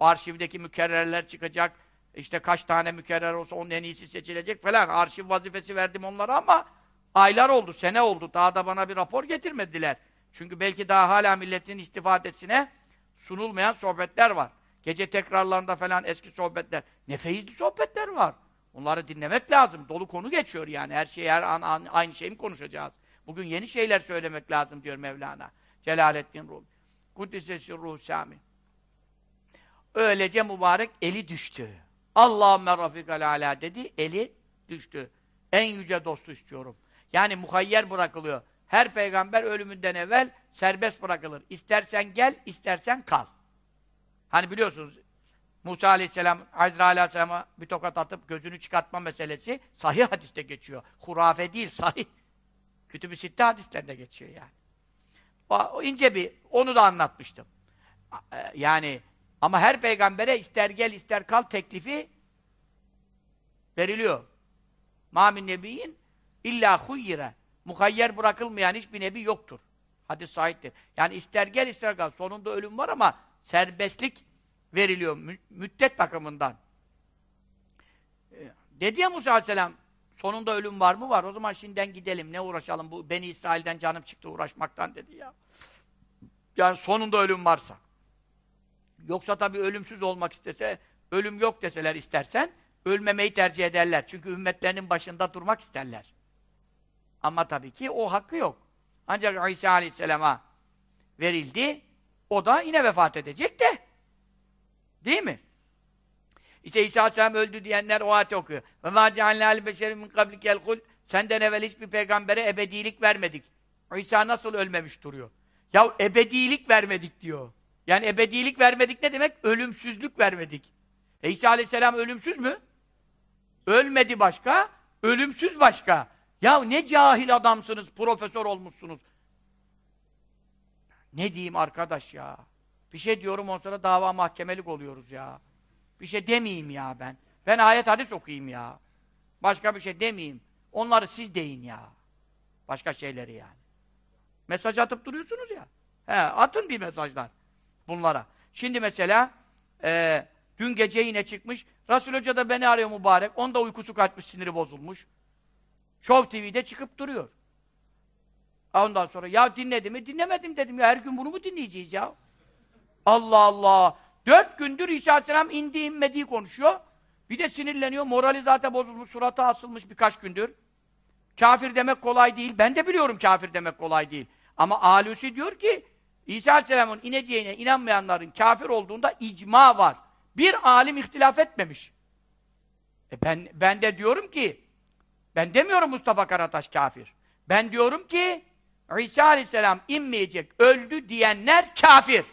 Arşivdeki mükerrerler çıkacak, işte kaç tane mükerrer olsa onun en iyisi seçilecek falan. Arşiv vazifesi verdim onlara ama aylar oldu, sene oldu. Daha da bana bir rapor getirmediler. Çünkü belki daha hala milletin istifadesine sunulmayan sohbetler var. Gece tekrarlarında falan eski sohbetler. Ne sohbetler var. Onları dinlemek lazım. Dolu konu geçiyor yani. Her şey her an, an aynı şey mi konuşacağız? Bugün yeni şeyler söylemek lazım diyor Mevlana. Celaleddin Rum. Kuddisesi ruh Sami. Öylece mübarek eli düştü. Allahümme rafikal ala dedi, eli düştü. En yüce dostu istiyorum. Yani muhayyer bırakılıyor. Her peygamber ölümünden evvel serbest bırakılır. İstersen gel, istersen kal. Hani biliyorsunuz Musa aleyhisselam, Azrail aleyhisselama bir tokat atıp gözünü çıkartma meselesi sahih hadiste geçiyor. Hurafe değil, sahih. Kütüb-i Sitte hadislerinde geçiyor yani. O ince bir, onu da anlatmıştım. E, yani ama her peygambere ister gel ister kal teklifi veriliyor. Mamin nebiyin illa huyyire. Muhayyer bırakılmayan hiçbir nebi yoktur. Hadis sahiptir. Yani ister gel ister kal. Sonunda ölüm var ama serbestlik veriliyor mü müddet bakımından. E, dedi ya Musa Aleyhisselam Sonunda ölüm var mı? Var. O zaman şimdiden gidelim. Ne uğraşalım? Bu Beni İsrail'den canım çıktı uğraşmaktan dedi ya. Yani sonunda ölüm varsa. Yoksa tabii ölümsüz olmak istese, ölüm yok deseler istersen, ölmemeyi tercih ederler. Çünkü ümmetlerinin başında durmak isterler. Ama tabii ki o hakkı yok. Ancak İsa Aleyhisselam'a verildi, o da yine vefat edecek de. Değil mi? İşte İsa Aleyhisselam öldü diyenler o ayeti okuyor. Ve mâ ceallâ beşerin min kablikel Senden evvel hiçbir peygambere ebedilik vermedik. İsa nasıl ölmemiş duruyor? Ya ebedilik vermedik diyor. Yani ebedilik vermedik ne demek? Ölümsüzlük vermedik. E İsa Aleyhisselam ölümsüz mü? Ölmedi başka, ölümsüz başka. Ya ne cahil adamsınız, profesör olmuşsunuz. Ne diyeyim arkadaş ya? Bir şey diyorum ondan sonra dava mahkemelik oluyoruz ya. Bir şey demeyeyim ya ben. Ben ayet hadis okuyayım ya. Başka bir şey demeyeyim. Onları siz deyin ya. Başka şeyleri yani. Mesaj atıp duruyorsunuz ya. He, atın bir mesajlar bunlara. Şimdi mesela e, dün gece yine çıkmış. Resul Hoca da beni arıyor mübarek. Onda uykusu kaçmış, siniri bozulmuş. Show TV'de çıkıp duruyor. Ondan sonra ya dinledim mi? Dinlemedim dedim ya. Her gün bunu mu dinleyeceğiz ya? Allah Allah. Dört gündür İsa Aleyhisselam indi inmediği konuşuyor. Bir de sinirleniyor. Morali zaten bozulmuş. Suratı asılmış birkaç gündür. Kafir demek kolay değil. Ben de biliyorum kafir demek kolay değil. Ama Alusi diyor ki İsa Aleyhisselam'ın ineceğine inanmayanların kafir olduğunda icma var. Bir alim ihtilaf etmemiş. E ben, ben de diyorum ki ben demiyorum Mustafa Karataş kafir. Ben diyorum ki İsa Aleyhisselam inmeyecek, öldü diyenler kafir.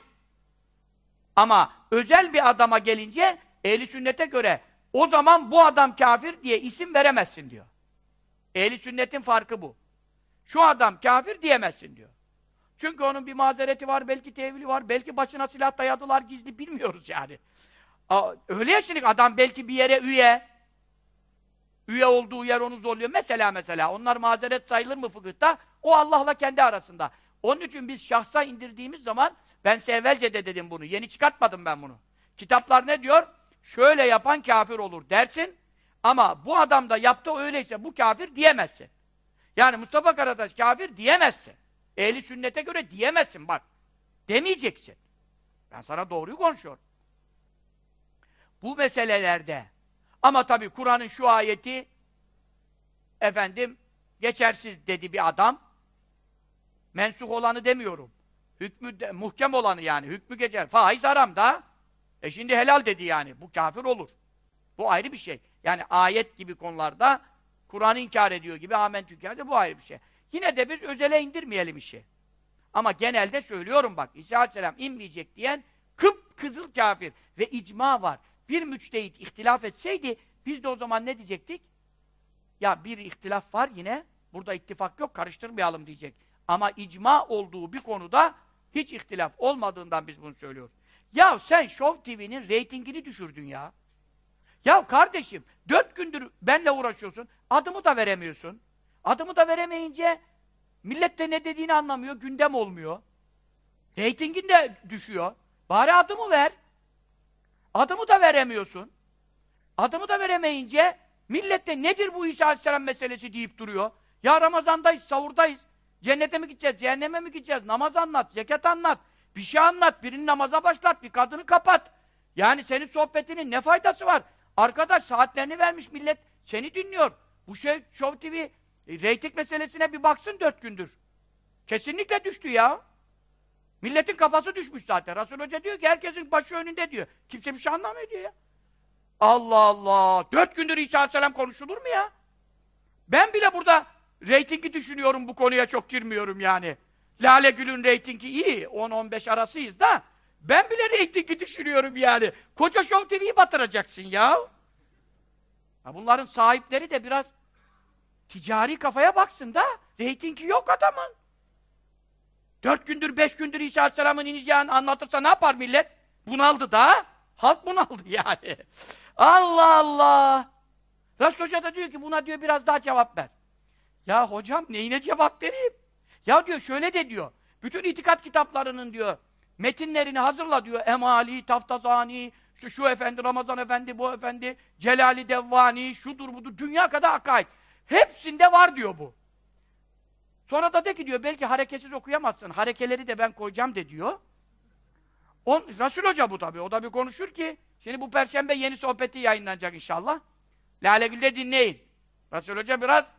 Ama özel bir adama gelince ehli sünnete göre o zaman bu adam kafir diye isim veremezsin diyor. Ehli sünnetin farkı bu. Şu adam kafir diyemezsin diyor. Çünkü onun bir mazereti var, belki tevili var, belki başına silah dayadılar gizli bilmiyoruz yani. Aa, öyle ya şimdi adam belki bir yere üye, üye olduğu yer onu zorluyor. Mesela mesela onlar mazeret sayılır mı fıkıhta? O Allah'la kendi arasında. Onun için biz şahsa indirdiğimiz zaman ben evvelce de dedim bunu. Yeni çıkartmadım ben bunu. Kitaplar ne diyor? Şöyle yapan kafir olur dersin. Ama bu adam da yaptı öyleyse bu kafir diyemezsin. Yani Mustafa Karataş kafir diyemezsin. Ehli sünnete göre diyemezsin bak. Demeyeceksin. Ben sana doğruyu konuşuyorum. Bu meselelerde ama tabii Kur'an'ın şu ayeti efendim geçersiz dedi bir adam. Mensuh olanı demiyorum. Hükmü de, muhkem olanı yani. Hükmü geçer. Faiz haram da. E şimdi helal dedi yani. Bu kafir olur. Bu ayrı bir şey. Yani ayet gibi konularda Kur'an'ı inkar ediyor gibi amentü inkar bu ayrı bir şey. Yine de biz özele indirmeyelim işi. Ama genelde söylüyorum bak İsa Aleyhisselam inmeyecek diyen kıp kızıl kafir ve icma var. Bir müçtehit ihtilaf etseydi biz de o zaman ne diyecektik? Ya bir ihtilaf var yine burada ittifak yok karıştırmayalım diyecek. Ama icma olduğu bir konuda hiç ihtilaf olmadığından biz bunu söylüyoruz. Ya sen Show TV'nin reytingini düşürdün ya. Ya kardeşim, dört gündür benle uğraşıyorsun, adımı da veremiyorsun. Adımı da veremeyince millet de ne dediğini anlamıyor, gündem olmuyor. Reytingin de düşüyor. Bari adımı ver. Adımı da veremiyorsun. Adımı da veremeyince millet de nedir bu İsa Aleyhisselam meselesi deyip duruyor. Ya Ramazan'dayız, savurdayız. Cennete mi gideceğiz, cehenneme mi gideceğiz? Namaz anlat, zekat anlat, bir şey anlat, birini namaza başlat, bir kadını kapat. Yani senin sohbetinin ne faydası var? Arkadaş saatlerini vermiş millet, seni dinliyor. Bu şey Show TV e, reyting meselesine bir baksın dört gündür. Kesinlikle düştü ya. Milletin kafası düşmüş zaten. Resul Hoca diyor ki herkesin başı önünde diyor. Kimse bir şey anlamıyor diyor ya. Allah Allah! Dört gündür İsa Aleyhisselam konuşulur mu ya? Ben bile burada reytingi düşünüyorum bu konuya çok girmiyorum yani. Lale Gül'ün reytingi iyi. 10-15 arasıyız da. Ben bile reytingi düşünüyorum yani. Koca Show TV'yi batıracaksın ya. Ha bunların sahipleri de biraz ticari kafaya baksın da reytingi yok adamın. Dört gündür, beş gündür İsa Aleyhisselam'ın ineceğini anlatırsa ne yapar millet? Bunaldı da. Halk bunaldı yani. Allah Allah! Resul Hoca da diyor ki buna diyor biraz daha cevap ver. Ya hocam neyine cevap vereyim? Ya diyor şöyle de diyor. Bütün itikat kitaplarının diyor metinlerini hazırla diyor. Emali, Taftazani, şu, şu efendi, Ramazan efendi, bu efendi, Celali Devvani, şudur budur, dünya kadar akaid. Hepsinde var diyor bu. Sonra da de ki diyor, belki hareketsiz okuyamazsın, harekeleri de ben koyacağım de diyor. On, Resul Hoca bu tabii, o da bir konuşur ki, şimdi bu perşembe yeni sohbeti yayınlanacak inşallah. Lale Gül'de dinleyin. Resul Hoca biraz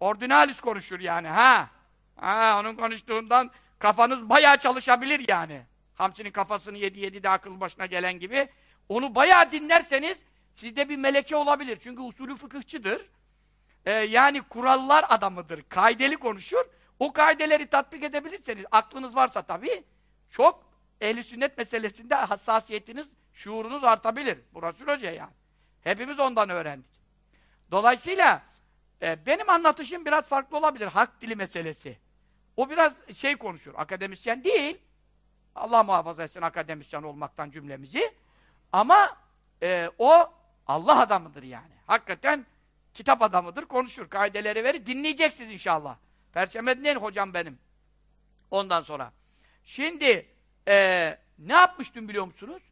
ordinalis konuşur yani, ha. Ha, onun konuştuğundan kafanız bayağı çalışabilir yani. Hamsinin kafasını yedi yedi de akıl başına gelen gibi. Onu bayağı dinlerseniz sizde bir meleke olabilir. Çünkü usulü fıkıhçıdır. Ee, yani kurallar adamıdır. Kaideli konuşur. O kaideleri tatbik edebilirseniz, aklınız varsa tabii, çok ehli sünnet meselesinde hassasiyetiniz, şuurunuz artabilir. Bu Resul Hoca yani. Hepimiz ondan öğrendik. Dolayısıyla e, benim anlatışım biraz farklı olabilir. Hak dili meselesi. O biraz şey konuşur. Akademisyen değil. Allah muhafaza etsin akademisyen olmaktan cümlemizi. Ama e, o Allah adamıdır yani. Hakikaten kitap adamıdır, konuşur. Kaideleri verir. Dinleyeceksiniz inşallah. Perşembe dinleyin hocam benim. Ondan sonra. Şimdi e, ne yapmıştım biliyor musunuz?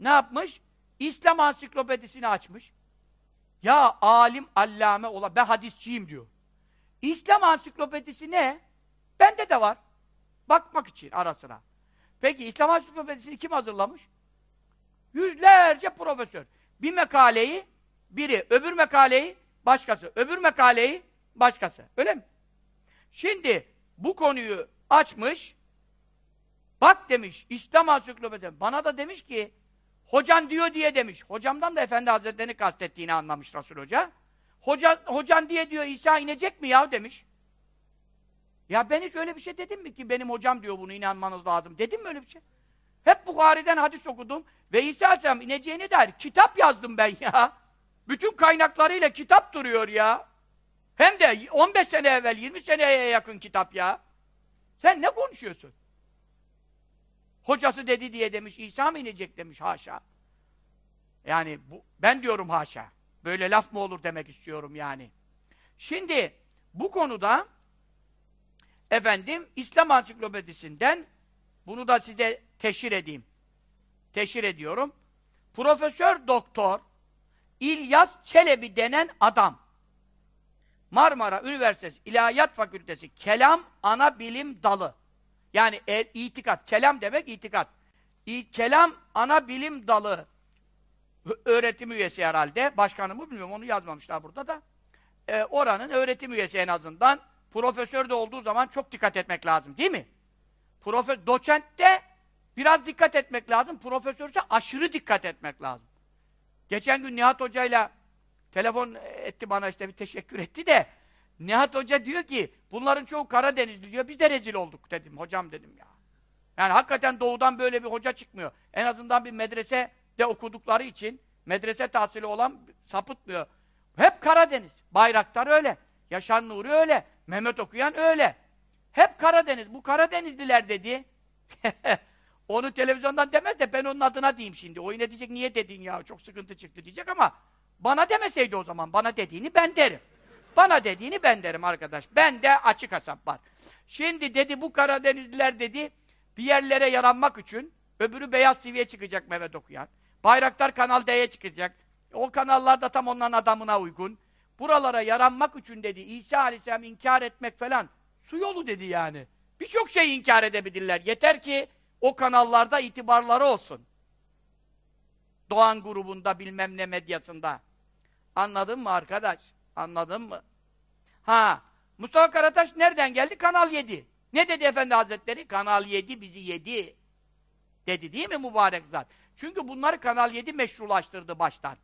Ne yapmış? İslam ansiklopedisini açmış. Ya alim, allame ola, ben hadisçiyim diyor. İslam ansiklopedisi ne? Bende de var. Bakmak için ara sıra. Peki İslam ansiklopedisini kim hazırlamış? Yüzlerce profesör. Bir makaleyi biri, öbür makaleyi başkası, öbür makaleyi başkası. Öyle mi? Şimdi bu konuyu açmış, bak demiş, İslam ansiklopedisi. Bana da demiş ki, hocan diyor diye demiş. Hocamdan da Efendi Hazretleri'ni kastettiğini anlamış Resul Hoca. Hoca, hocan diye diyor, İsa inecek mi ya demiş. Ya ben hiç öyle bir şey dedim mi ki benim hocam diyor bunu inanmanız lazım. Dedim mi öyle bir şey? Hep Bukhari'den hadis okudum ve İsa Aleyhisselam ineceğine dair kitap yazdım ben ya. Bütün kaynaklarıyla kitap duruyor ya. Hem de 15 sene evvel, 20 seneye yakın kitap ya. Sen ne konuşuyorsun? Hocası dedi diye demiş, İsa mı inecek demiş, haşa. Yani bu, ben diyorum haşa. Böyle laf mı olur demek istiyorum yani. Şimdi bu konuda efendim İslam Ansiklopedisinden bunu da size teşhir edeyim. Teşhir ediyorum. Profesör Doktor İlyas Çelebi denen adam Marmara Üniversitesi İlahiyat Fakültesi Kelam Ana Bilim Dalı yani e, itikat, kelam demek itikat. İ, kelam Ana Bilim Dalı öğretim üyesi herhalde. Başkanı mı bilmiyorum, onu yazmamışlar burada da. E, oranın öğretim üyesi en azından. Profesör de olduğu zaman çok dikkat etmek lazım, değil mi? Profesör, doçentte biraz dikkat etmek lazım. Profesörse aşırı dikkat etmek lazım. Geçen gün Nihat Hoca'yla telefon etti bana işte bir teşekkür etti de Nihat Hoca diyor ki bunların çoğu Karadenizli diyor. Biz de rezil olduk dedim. Hocam dedim ya. Yani hakikaten doğudan böyle bir hoca çıkmıyor. En azından bir medrese de okudukları için medrese tahsili olan sapıtmıyor. Hep Karadeniz. Bayraktar öyle. Yaşar Nuri öyle. Mehmet Okuyan öyle. Hep Karadeniz. Bu Karadenizliler dedi. [laughs] Onu televizyondan demez de ben onun adına diyeyim şimdi. O yine diyecek niye dedin ya çok sıkıntı çıktı diyecek ama bana demeseydi o zaman. Bana dediğini ben derim. Bana dediğini ben derim arkadaş. Ben de açık hesap var. Şimdi dedi bu Karadenizliler dedi bir yerlere yaranmak için öbürü Beyaz TV'ye çıkacak Mehmet Okuyan. Bayraktar Kanal D'ye çıkacak. O kanallar da tam onların adamına uygun. Buralara yaranmak için dedi İsa Aleyhisselam inkar etmek falan su yolu dedi yani. Birçok şey inkar edebilirler. Yeter ki o kanallarda itibarları olsun. Doğan grubunda bilmem ne medyasında. Anladın mı arkadaş? Anladın mı? Ha, Mustafa Karataş nereden geldi? Kanal 7. Ne dedi Efendi Hazretleri? Kanal 7 bizi yedi. Dedi değil mi mübarek zat? Çünkü bunları Kanal 7 meşrulaştırdı baştan.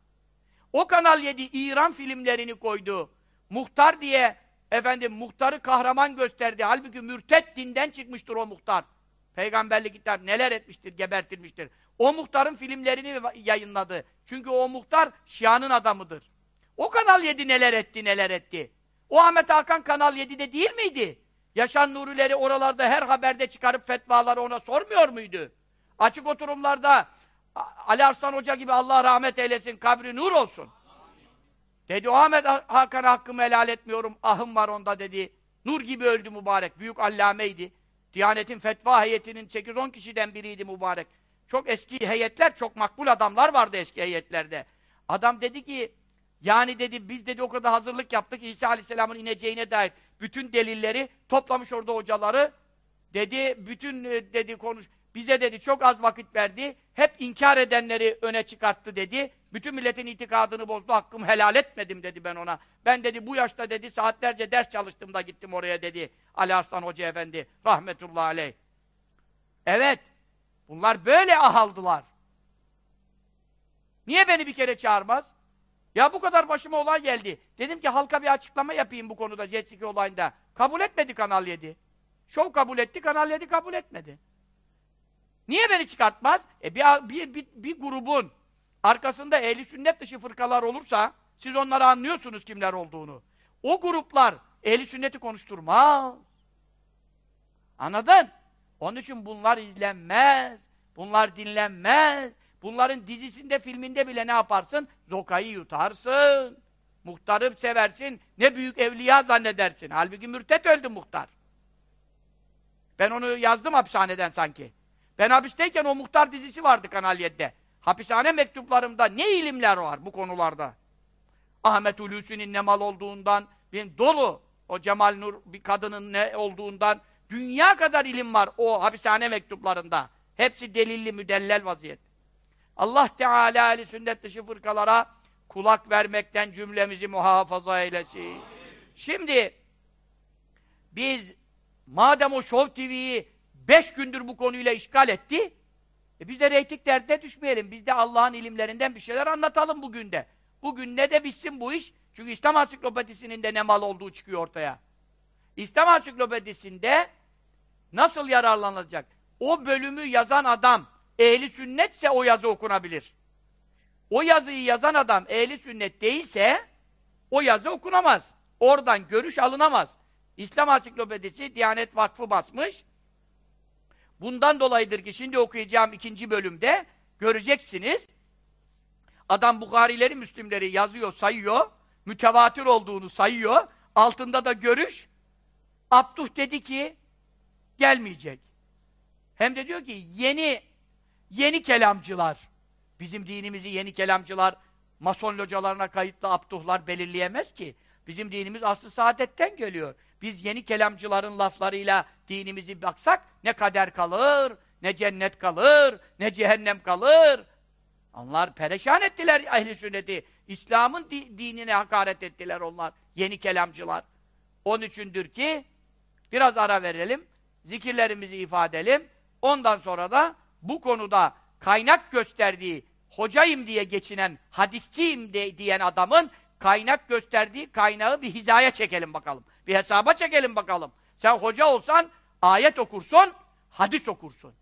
O Kanal 7 İran filmlerini koydu. Muhtar diye efendim muhtarı kahraman gösterdi. Halbuki mürtet dinden çıkmıştır o muhtar. Peygamberlik kitap neler etmiştir, gebertilmiştir. O muhtarın filmlerini yayınladı. Çünkü o muhtar Şia'nın adamıdır. O Kanal 7 neler etti, neler etti. O Ahmet Hakan Kanal 7'de değil miydi? Yaşan Nurileri oralarda her haberde çıkarıp fetvaları ona sormuyor muydu? Açık oturumlarda Ali Arslan Hoca gibi Allah rahmet eylesin, kabri nur olsun. Dedi Ahmet Hakan hakkımı helal etmiyorum, ahım var onda dedi. Nur gibi öldü mübarek, büyük allameydi. Diyanetin fetva heyetinin 8-10 kişiden biriydi mübarek. Çok eski heyetler, çok makbul adamlar vardı eski heyetlerde. Adam dedi ki, yani dedi biz dedi o kadar hazırlık yaptık İsa Aleyhisselam'ın ineceğine dair bütün delilleri toplamış orada hocaları. Dedi bütün e, dedi konuş bize dedi çok az vakit verdi. Hep inkar edenleri öne çıkarttı dedi. Bütün milletin itikadını bozdu. Hakkımı helal etmedim dedi ben ona. Ben dedi bu yaşta dedi saatlerce ders çalıştım da gittim oraya dedi. Ali Arslan Hoca Efendi rahmetullahi aleyh. Evet. Bunlar böyle ahaldılar. Niye beni bir kere çağırmaz? Ya bu kadar başıma olay geldi. Dedim ki halka bir açıklama yapayım bu konuda Jet olayında. Kabul etmedi Kanal 7. Şov kabul etti, Kanal 7 kabul etmedi. Niye beni çıkartmaz? E bir, bir, bir, bir grubun arkasında ehli sünnet dışı fırkalar olursa siz onları anlıyorsunuz kimler olduğunu. O gruplar ehli sünneti konuşturmaz. Anladın? Onun için bunlar izlenmez. Bunlar dinlenmez. Bunların dizisinde, filminde bile ne yaparsın? Zokayı yutarsın. Muhtarı seversin. Ne büyük evliya zannedersin. Halbuki mürtet öldü muhtar. Ben onu yazdım hapishaneden sanki. Ben hapisteyken o muhtar dizisi vardı Kanal 7'de. Hapishane mektuplarımda ne ilimler var bu konularda. Ahmet Hulusi'nin ne mal olduğundan, benim dolu o Cemal Nur bir kadının ne olduğundan, dünya kadar ilim var o hapishane mektuplarında. Hepsi delilli, müdellel vaziyet. Allah Teala ali sünnet dışı fırkalara kulak vermekten cümlemizi muhafaza eylesin. Şimdi biz madem o Show TV'yi beş gündür bu konuyla işgal etti, e biz de reyting derdine düşmeyelim. Biz de Allah'ın ilimlerinden bir şeyler anlatalım bugün de. Bugün ne de bitsin bu iş. Çünkü İslam Ansiklopedisi'nin de ne mal olduğu çıkıyor ortaya. İslam Ansiklopedisi'nde nasıl yararlanılacak? O bölümü yazan adam ehli sünnetse o yazı okunabilir. O yazıyı yazan adam ehli sünnet değilse o yazı okunamaz. Oradan görüş alınamaz. İslam Ansiklopedisi Diyanet Vakfı basmış. Bundan dolayıdır ki şimdi okuyacağım ikinci bölümde göreceksiniz. Adam Bukharileri, Müslimleri yazıyor, sayıyor. Mütevatir olduğunu sayıyor. Altında da görüş. Abduh dedi ki gelmeyecek. Hem de diyor ki yeni yeni kelamcılar bizim dinimizi yeni kelamcılar mason localarına kayıtlı abduhlar belirleyemez ki. Bizim dinimiz aslı saadetten geliyor. Biz yeni kelamcıların laflarıyla dinimizi baksak ne kader kalır, ne cennet kalır, ne cehennem kalır. Onlar perişan ettiler ehli sünneti. İslam'ın di dinine hakaret ettiler onlar. Yeni kelamcılar. Onun üçündür ki biraz ara verelim. Zikirlerimizi ifade edelim. Ondan sonra da bu konuda kaynak gösterdiği hocayım diye geçinen, hadisçiyim de, diyen adamın kaynak gösterdiği kaynağı bir hizaya çekelim bakalım. Bir hesaba çekelim bakalım. Sen hoca olsan ayet okursun, hadis okursun.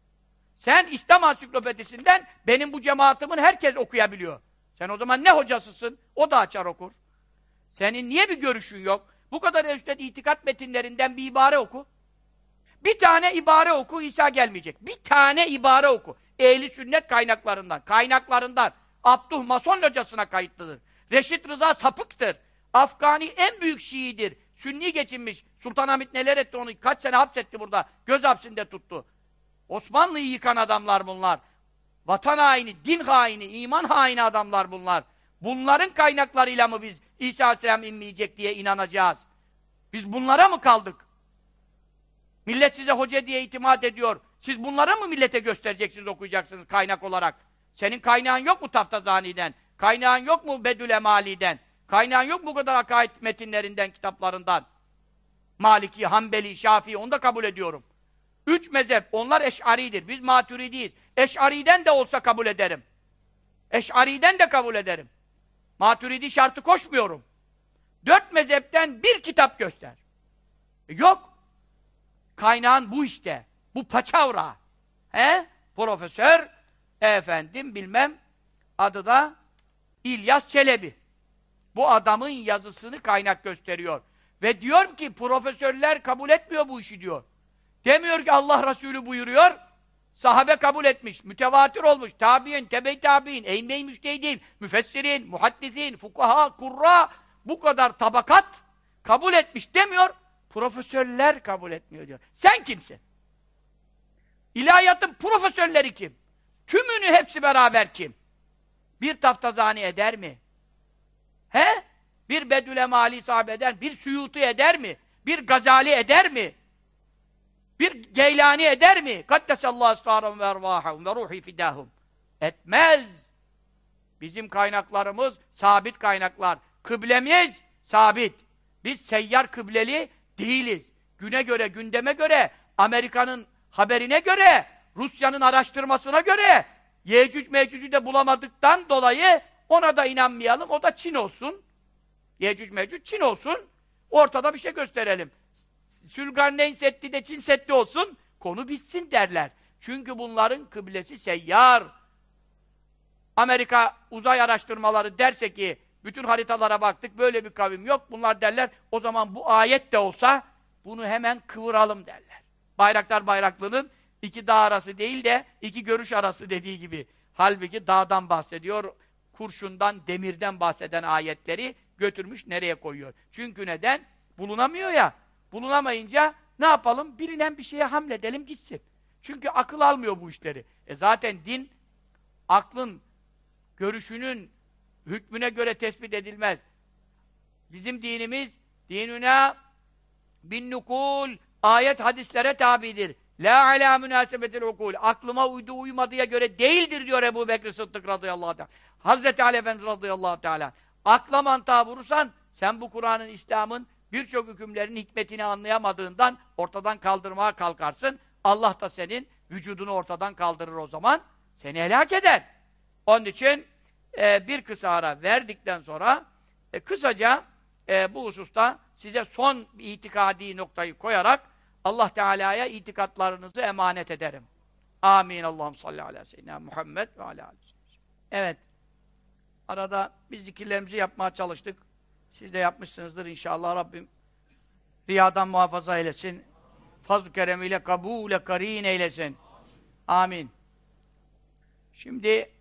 Sen İslam Ansiklopedisinden benim bu cemaatimin herkes okuyabiliyor. Sen o zaman ne hocasısın? O da açar okur. Senin niye bir görüşün yok? Bu kadar üstet itikat metinlerinden bir ibare oku. Bir tane ibare oku, İsa gelmeyecek. Bir tane ibare oku. Ehli sünnet kaynaklarından, kaynaklarından. Abduh Mason hocasına kayıtlıdır. Reşit Rıza sapıktır. Afgani en büyük Şii'dir. Sünni geçinmiş. Sultanahmet neler etti onu? Kaç sene hapsetti burada. Göz hapsinde tuttu. Osmanlı'yı yıkan adamlar bunlar. Vatan haini, din haini, iman haini adamlar bunlar. Bunların kaynaklarıyla mı biz İsa Aleyhisselam inmeyecek diye inanacağız? Biz bunlara mı kaldık? Millet size hoca diye itimat ediyor. Siz bunlara mı millete göstereceksiniz, okuyacaksınız kaynak olarak? Senin kaynağın yok mu Taftazani'den? Kaynağın yok mu Bedül Emali'den? Kaynağın yok mu bu kadar akaid metinlerinden, kitaplarından? Maliki, Hanbeli, Şafii, onu da kabul ediyorum. Üç mezhep, onlar eş'aridir. Biz maturidiyiz. Eş'ariden de olsa kabul ederim. Eş'ariden de kabul ederim. Maturidi şartı koşmuyorum. Dört mezhepten bir kitap göster. E, yok. Kaynağın bu işte. Bu paçavra. He? Profesör, efendim bilmem, adı da İlyas Çelebi. Bu adamın yazısını kaynak gösteriyor. Ve diyor ki profesörler kabul etmiyor bu işi diyor. Demiyor ki Allah Resulü buyuruyor, sahabe kabul etmiş, mütevatir olmuş, tabi'in, tebe-i tabi'in, eyyme-i müştehidin, müfessirin, muhaddisin, fukaha, kurra, bu kadar tabakat kabul etmiş demiyor, profesörler kabul etmiyor diyor. Sen kimsin? İlahiyatın profesörleri kim? Tümünü hepsi beraber kim? Bir taftazani eder mi? He? Bir Bedül Mali sahibi eder, bir Suyuti eder mi? Bir Gazali eder mi? Bir Geylani eder mi? Kaddesallahu estarahum ve ervahum ve ruhi fidahum. Etmez. Bizim kaynaklarımız sabit kaynaklar. Kıblemiz sabit. Biz seyyar kıbleli değiliz. Güne göre, gündeme göre, Amerika'nın haberine göre, Rusya'nın araştırmasına göre Yecüc Mecüc'ü de bulamadıktan dolayı ona da inanmayalım. O da Çin olsun. Yecüc Mecüc Çin olsun. Ortada bir şey gösterelim. Sülgarneyn Seddi de Çin Seddi olsun. Konu bitsin derler. Çünkü bunların kıblesi seyyar. Amerika uzay araştırmaları derse ki bütün haritalara baktık böyle bir kavim yok. Bunlar derler o zaman bu ayet de olsa bunu hemen kıvıralım derler. Bayraktar Bayraklı'nın iki dağ arası değil de iki görüş arası dediği gibi. Halbuki dağdan bahsediyor, kurşundan, demirden bahseden ayetleri götürmüş nereye koyuyor? Çünkü neden? Bulunamıyor ya. Bulunamayınca ne yapalım? Bilinen bir şeye hamledelim gitsin. Çünkü akıl almıyor bu işleri. E zaten din aklın, görüşünün hükmüne göre tespit edilmez. Bizim dinimiz dinüne bin nukul ayet hadislere tabidir. La ala münasebetil ukul. Aklıma uydu uymadıya göre değildir diyor Ebu Bekir Sıddık radıyallahu teala. Hazreti Ali Efendimiz radıyallahu teala. Akla mantığa vurursan sen bu Kur'an'ın, İslam'ın birçok hükümlerin hikmetini anlayamadığından ortadan kaldırmaya kalkarsın. Allah da senin vücudunu ortadan kaldırır o zaman. Seni helak eder. Onun için e, bir kısa ara verdikten sonra e, kısaca e, bu hususta size son itikadi noktayı koyarak Allah Teala'ya itikatlarınızı emanet ederim. Amin. Allah'ım salli ala seyyidina Muhammed ve ala Evet. Arada biz zikirlerimizi yapmaya çalıştık. Siz de yapmışsınızdır inşallah Rabbim. Riyadan muhafaza eylesin. Fazl-ı keremiyle kabule karin eylesin. Amin. Şimdi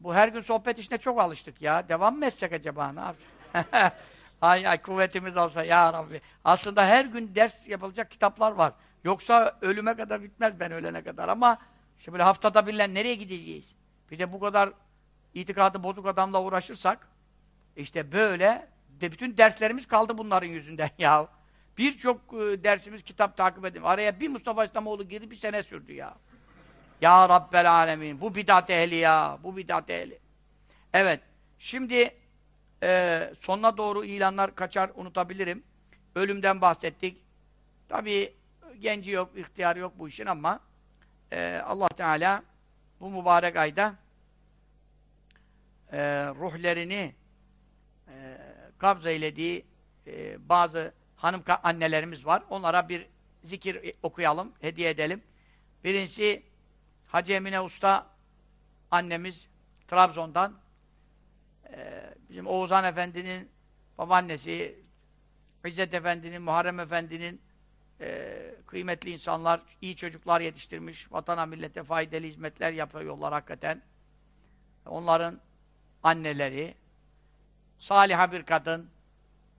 bu her gün sohbet işine çok alıştık ya. Devam mı etsek acaba? Ne yapacağız? [laughs] ay ay kuvvetimiz olsa ya Rabbi. Aslında her gün ders yapılacak kitaplar var. Yoksa ölüme kadar bitmez ben ölene kadar ama işte böyle haftada birlen nereye gideceğiz? Bir de bu kadar itikadı bozuk adamla uğraşırsak işte böyle de bütün derslerimiz kaldı bunların yüzünden [laughs] ya. Birçok e, dersimiz kitap takip edin. Araya bir Mustafa İslamoğlu girdi bir sene sürdü ya. Ya Rabbel Alemin. Bu bidat ehli ya. Bu bidat ehli. Evet. Şimdi e, sonuna doğru ilanlar kaçar unutabilirim. Ölümden bahsettik. Tabii genci yok, ihtiyarı yok bu işin ama e, Allah Teala bu mübarek ayda e, ruhlerini e, kabz e, bazı hanım annelerimiz var. Onlara bir zikir okuyalım, hediye edelim. Birincisi Hacı Emine Usta annemiz Trabzon'dan e, bizim Oğuzhan Efendi'nin babaannesi İzzet Efendi'nin, Muharrem Efendi'nin e, kıymetli insanlar, iyi çocuklar yetiştirmiş, vatana millete faydalı hizmetler yapıyorlar hakikaten. Onların anneleri, saliha bir kadın,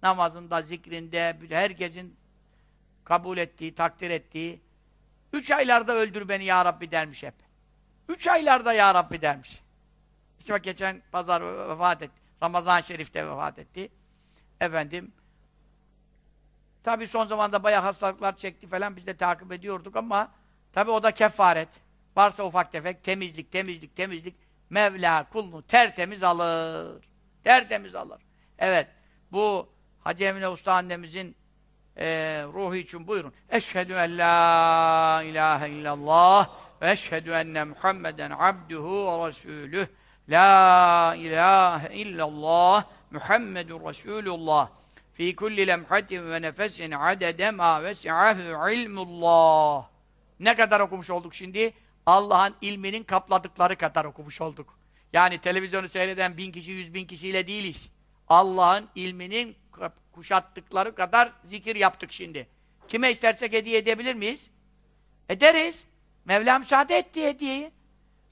namazında, zikrinde, herkesin kabul ettiği, takdir ettiği, üç aylarda öldür beni ya Rabbi dermiş hep. Üç aylarda ya Rabbi dermiş. İşte geçen pazar vefat etti. Ramazan Şerif'te vefat etti. Efendim, tabi son zamanda bayağı hastalıklar çekti falan, biz de takip ediyorduk ama tabi o da kefaret. Varsa ufak tefek, temizlik, temizlik, temizlik. Mevla kulunu tertemiz alır. Tertemiz alır. Evet, bu Hacı Emine Usta annemizin e, ruhu için buyurun. Eşhedü en la ilahe illallah ve eşhedü enne Muhammeden abduhu ve resulüh. La ilahe illallah Muhammedun Resulullah. Fi kulli lemhatin ve nefesin adede ma vesi'ahu ilmullah. Ne kadar okumuş olduk şimdi? Allah'ın ilminin kapladıkları kadar okumuş olduk. Yani televizyonu seyreden bin kişi, yüz bin kişiyle değiliz. Allah'ın ilminin kuşattıkları kadar zikir yaptık şimdi. Kime istersek hediye edebilir miyiz? Ederiz. Mevla müsaade etti hediyeyi.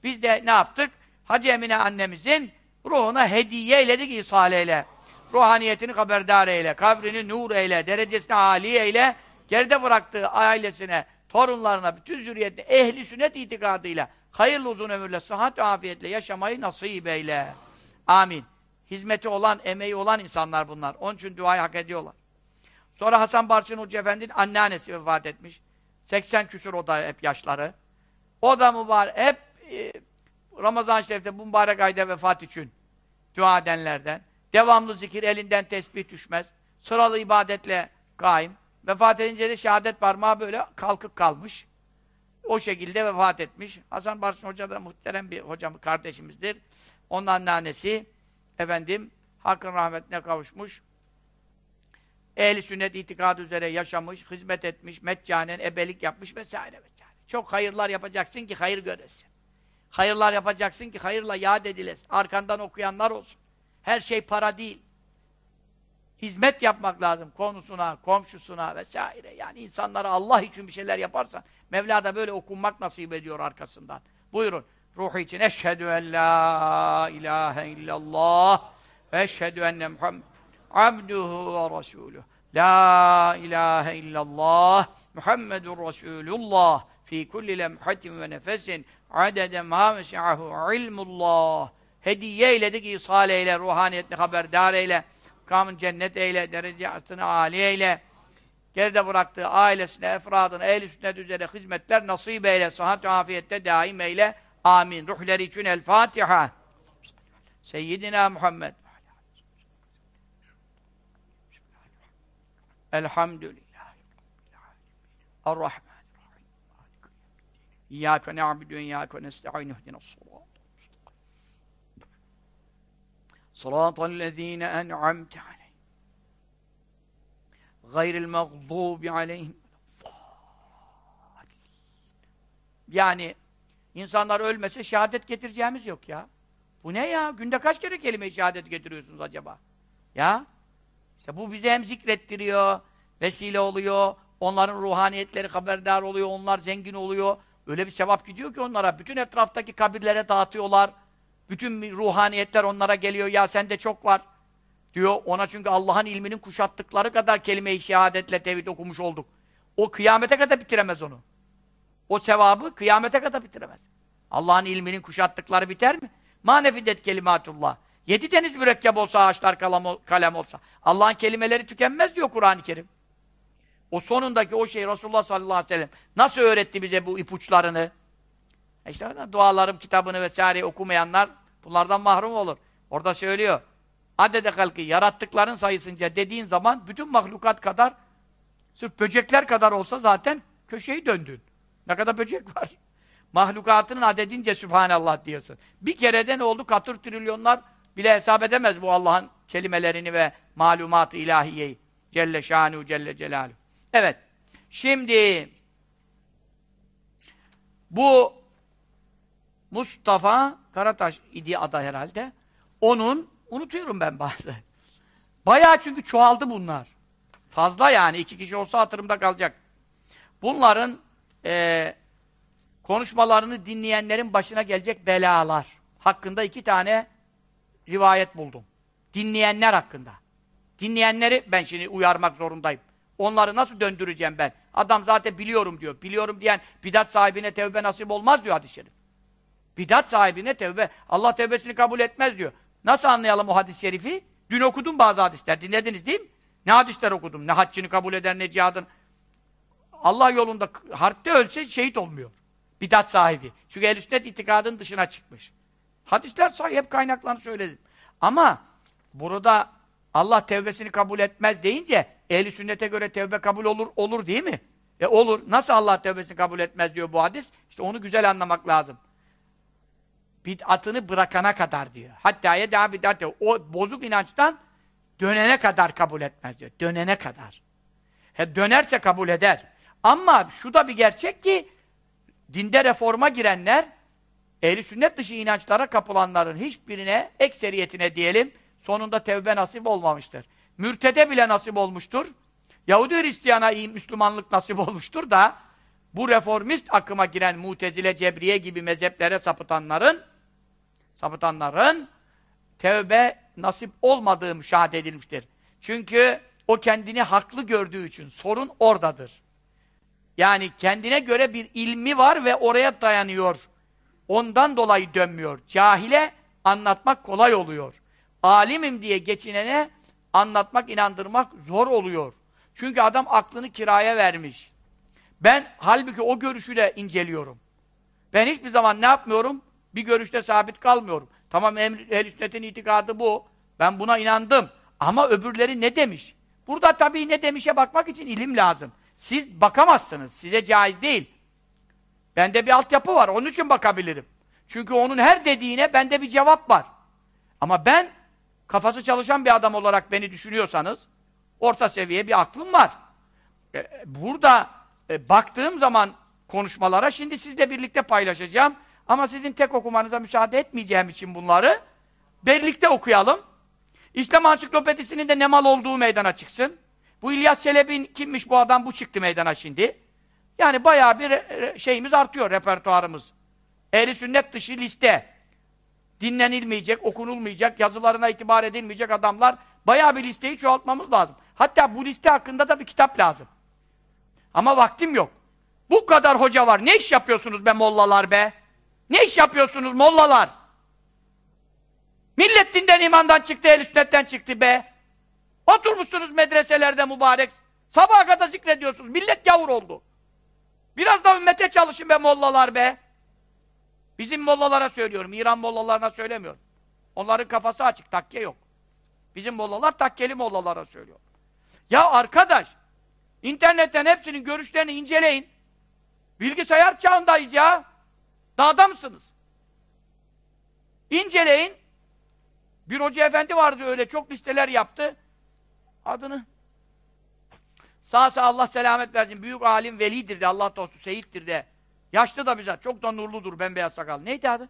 Biz de ne yaptık? Hacı Emine annemizin ruhuna hediye eyledik İsa eyle. Ruhaniyetini haberdar eyle, kabrini nur eyle, derecesini âli eyle, geride bıraktığı ailesine, torunlarına, bütün zürriyetine, ehli sünnet itikadıyla, hayırlı uzun ömürle, sıhhat afiyetle yaşamayı nasip eyle. Amin hizmeti olan, emeği olan insanlar bunlar. Onun için duayı hak ediyorlar. Sonra Hasan Barçın Hoca Efendi'nin anneannesi vefat etmiş. 80 küsur o da hep yaşları. O da mübarek, hep e, Ramazan-ı Şerif'te mübarek ayda vefat için dua edenlerden. Devamlı zikir, elinden tesbih düşmez. Sıralı ibadetle kaim. Vefat edince de şehadet parmağı böyle kalkıp kalmış. O şekilde vefat etmiş. Hasan Barçın Hoca da muhterem bir hocam, kardeşimizdir. Onun anneannesi efendim hakkın rahmetine kavuşmuş. Ehli sünnet itikadı üzere yaşamış, hizmet etmiş, meccanen ebelik yapmış vesaire vesaire. Çok hayırlar yapacaksın ki hayır göresin. Hayırlar yapacaksın ki hayırla yad edilesin. Arkandan okuyanlar olsun. Her şey para değil. Hizmet yapmak lazım konusuna, komşusuna vesaire. Yani insanlara Allah için bir şeyler yaparsan Mevla da böyle okunmak nasip ediyor arkasından. Buyurun ruhu için eşhedü en la ilahe illallah ve eşhedü enne Muhammed abduhu ve resuluh. La ilahe illallah Muhammedun Resulullah fi kulli lemhatin ve nefesin adede ma vesi'ahu ilmullah. Hediye eyledik, İsal eyle, ruhaniyetini haberdar eyle, kamın cennet eyle, derecesini âli eyle, geride bıraktığı ailesine, efradına, ehl-i sünnet üzere hizmetler nasip eyle, sıhhat afiyette daim eyle, Amin. Ruhları için El Fatiha. Seyyidina Muhammed. Elhamdülillah. Ar-Rahman. İyyâke na'budu ve iyyâke nesta'in ihdinas sırat. Sıratallezîne en'amte aleyhim. Gayril mağdûbi aleyhim. Yani İnsanlar ölmese şehadet getireceğimiz yok ya. Bu ne ya? Günde kaç kere kelime-i şehadet getiriyorsunuz acaba? Ya? İşte bu bize hem zikrettiriyor, vesile oluyor, onların ruhaniyetleri haberdar oluyor, onlar zengin oluyor. Öyle bir sevap gidiyor ki onlara. Bütün etraftaki kabirlere dağıtıyorlar. Bütün ruhaniyetler onlara geliyor. Ya sende çok var. Diyor. Ona çünkü Allah'ın ilminin kuşattıkları kadar kelime-i şehadetle tevhid okumuş olduk. O kıyamete kadar bitiremez onu. O sevabı kıyamete kadar bitiremez. Allah'ın ilminin kuşattıkları biter mi? Manefidet kelimatullah. Yedi deniz mürekkep olsa, ağaçlar kalem olsa. Allah'ın kelimeleri tükenmez diyor Kur'an-ı Kerim. O sonundaki o şey Resulullah sallallahu aleyhi ve sellem nasıl öğretti bize bu ipuçlarını? E işte dualarım kitabını vesaire okumayanlar bunlardan mahrum olur. Orada söylüyor. Adede halkı yarattıkların sayısınca dediğin zaman bütün mahlukat kadar sırf böcekler kadar olsa zaten köşeyi döndün. Ne kadar böcek var? [laughs] Mahlukatının adedince Sübhanallah diyorsun. Bir kerede ne oldu? Katır trilyonlar bile hesap edemez bu Allah'ın kelimelerini ve malumat-ı ilahiyeyi. Celle şanu celle celaluhu. Evet. Şimdi bu Mustafa Karataş idi adı herhalde. Onun unutuyorum ben bazı. Bayağı çünkü çoğaldı bunlar. Fazla yani. iki kişi olsa hatırımda kalacak. Bunların e, konuşmalarını dinleyenlerin başına gelecek belalar hakkında iki tane rivayet buldum. Dinleyenler hakkında. Dinleyenleri ben şimdi uyarmak zorundayım. Onları nasıl döndüreceğim ben? Adam zaten biliyorum diyor. Biliyorum diyen bidat sahibine tevbe nasip olmaz diyor hadis-i şerif. Bidat sahibine tevbe, Allah tevbesini kabul etmez diyor. Nasıl anlayalım o hadis-i şerifi? Dün okudum bazı hadisler, dinlediniz değil mi? Ne hadisler okudum? Ne haccını kabul eder, ne cihadın. Allah yolunda harpte ölse şehit olmuyor. Bidat sahibi. Çünkü el sünnet itikadın dışına çıkmış. Hadisler sahip, hep kaynaklarını söyledim. Ama burada Allah tevbesini kabul etmez deyince ehli sünnete göre tevbe kabul olur olur değil mi? E olur. Nasıl Allah tevbesini kabul etmez diyor bu hadis? İşte onu güzel anlamak lazım. Bid'atını bırakana kadar diyor. Hatta ya daha bid'at O bozuk inançtan dönene kadar kabul etmez diyor. Dönene kadar. He, dönerse kabul eder. Ama şu da bir gerçek ki dinde reforma girenler ehli sünnet dışı inançlara kapılanların hiçbirine, ekseriyetine diyelim, sonunda tevbe nasip olmamıştır. Mürtede bile nasip olmuştur. Yahudi Hristiyana iyi Müslümanlık nasip olmuştur da bu reformist akıma giren Mutezile, Cebriye gibi mezheplere sapıtanların sapıtanların tevbe nasip olmadığı müşahede edilmiştir. Çünkü o kendini haklı gördüğü için sorun oradadır. Yani kendine göre bir ilmi var ve oraya dayanıyor. Ondan dolayı dönmüyor. Cahile anlatmak kolay oluyor. Alimim diye geçinene anlatmak, inandırmak zor oluyor. Çünkü adam aklını kiraya vermiş. Ben halbuki o görüşüyle inceliyorum. Ben hiçbir zaman ne yapmıyorum? Bir görüşte sabit kalmıyorum. Tamam ehl sünnetin itikadı bu. Ben buna inandım. Ama öbürleri ne demiş? Burada tabii ne demişe bakmak için ilim lazım. Siz bakamazsınız. Size caiz değil. Bende bir altyapı var. Onun için bakabilirim. Çünkü onun her dediğine bende bir cevap var. Ama ben kafası çalışan bir adam olarak beni düşünüyorsanız orta seviye bir aklım var. E, burada e, baktığım zaman konuşmalara şimdi sizle birlikte paylaşacağım. Ama sizin tek okumanıza müsaade etmeyeceğim için bunları birlikte okuyalım. İslam Ansiklopedisinin de ne mal olduğu meydana çıksın. Bu İlyas Çelebi'nin kimmiş bu adam bu çıktı meydana şimdi. Yani bayağı bir şeyimiz artıyor repertuarımız. Ehli sünnet dışı liste. Dinlenilmeyecek, okunulmayacak, yazılarına itibar edilmeyecek adamlar bayağı bir listeyi çoğaltmamız lazım. Hatta bu liste hakkında da bir kitap lazım. Ama vaktim yok. Bu kadar hoca var. Ne iş yapıyorsunuz be mollalar be? Ne iş yapıyorsunuz mollalar? Millet dinden imandan çıktı, el sünnetten çıktı be. Oturmuşsunuz medreselerde mübarek. Sabaha kadar zikrediyorsunuz. Millet gavur oldu. Biraz da ümmete çalışın be mollalar be. Bizim mollalara söylüyorum. İran mollalarına söylemiyorum. Onların kafası açık. Takke yok. Bizim mollalar takkeli mollalara söylüyor. Ya arkadaş internetten hepsinin görüşlerini inceleyin. Bilgisayar çağındayız ya. Dağda mısınız? İnceleyin. Bir hoca efendi vardı öyle çok listeler yaptı. Adını sağ sağ Allah selamet versin. Büyük alim velidir de Allah dostu seyittir de. Yaşlı da bize. Çok da nurludur bembeyaz sakal. Neydi adı?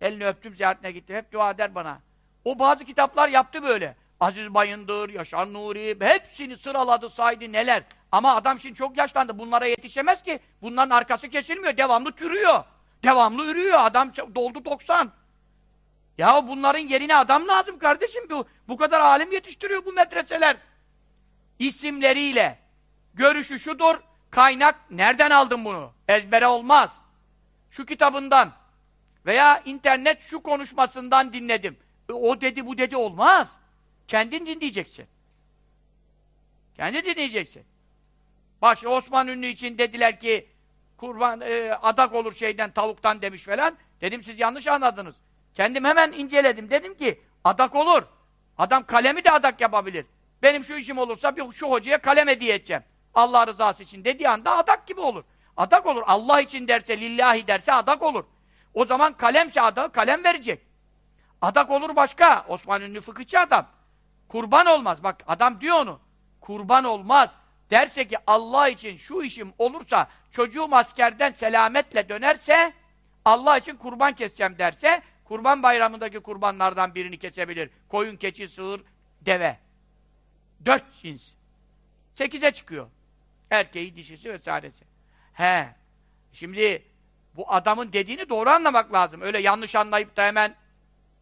Elini öptüm ziyaretine gitti. Hep dua eder bana. O bazı kitaplar yaptı böyle. Aziz Bayındır, Yaşar Nuri, hepsini sıraladı, saydı neler. Ama adam şimdi çok yaşlandı, bunlara yetişemez ki. Bunların arkası kesilmiyor, devamlı türüyor. Devamlı ürüyor, adam doldu 90. Ya bunların yerine adam lazım kardeşim. Bu, bu kadar alim yetiştiriyor bu medreseler. İsimleriyle. Görüşü şudur, kaynak, nereden aldın bunu? Ezbere olmaz. Şu kitabından veya internet şu konuşmasından dinledim. E, o dedi, bu dedi olmaz. Kendin dinleyeceksin. Kendin dinleyeceksin. Bak Osman Ünlü için dediler ki kurban e, adak olur şeyden tavuktan demiş falan. Dedim siz yanlış anladınız. Kendim hemen inceledim. Dedim ki adak olur. Adam kalemi de adak yapabilir. Benim şu işim olursa bir şu hocaya kalem hediye edeceğim. Allah rızası için dediği anda adak gibi olur. Adak olur. Allah için derse, lillahi derse adak olur. O zaman kalemse adak, kalem verecek. Adak olur başka. Osman ünlü fıkıhçı adam. Kurban olmaz. Bak adam diyor onu. Kurban olmaz. Derse ki Allah için şu işim olursa, çocuğum askerden selametle dönerse, Allah için kurban keseceğim derse, kurban bayramındaki kurbanlardan birini kesebilir. Koyun, keçi, sığır, deve. Dört cins. Sekize çıkıyor. Erkeği, dişisi vesairesi. He. Şimdi bu adamın dediğini doğru anlamak lazım. Öyle yanlış anlayıp da hemen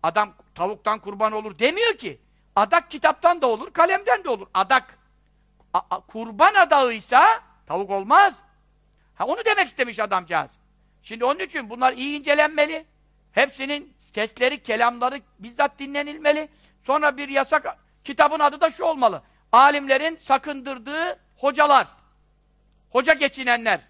adam tavuktan kurban olur demiyor ki. Adak kitaptan da olur, kalemden de olur. Adak. A -a kurban adağıysa tavuk olmaz. Ha onu demek istemiş adamcağız. Şimdi onun için bunlar iyi incelenmeli. Hepsinin sesleri, kelamları bizzat dinlenilmeli. Sonra bir yasak, kitabın adı da şu olmalı. Alimlerin sakındırdığı hocalar. Hoca geçinenler.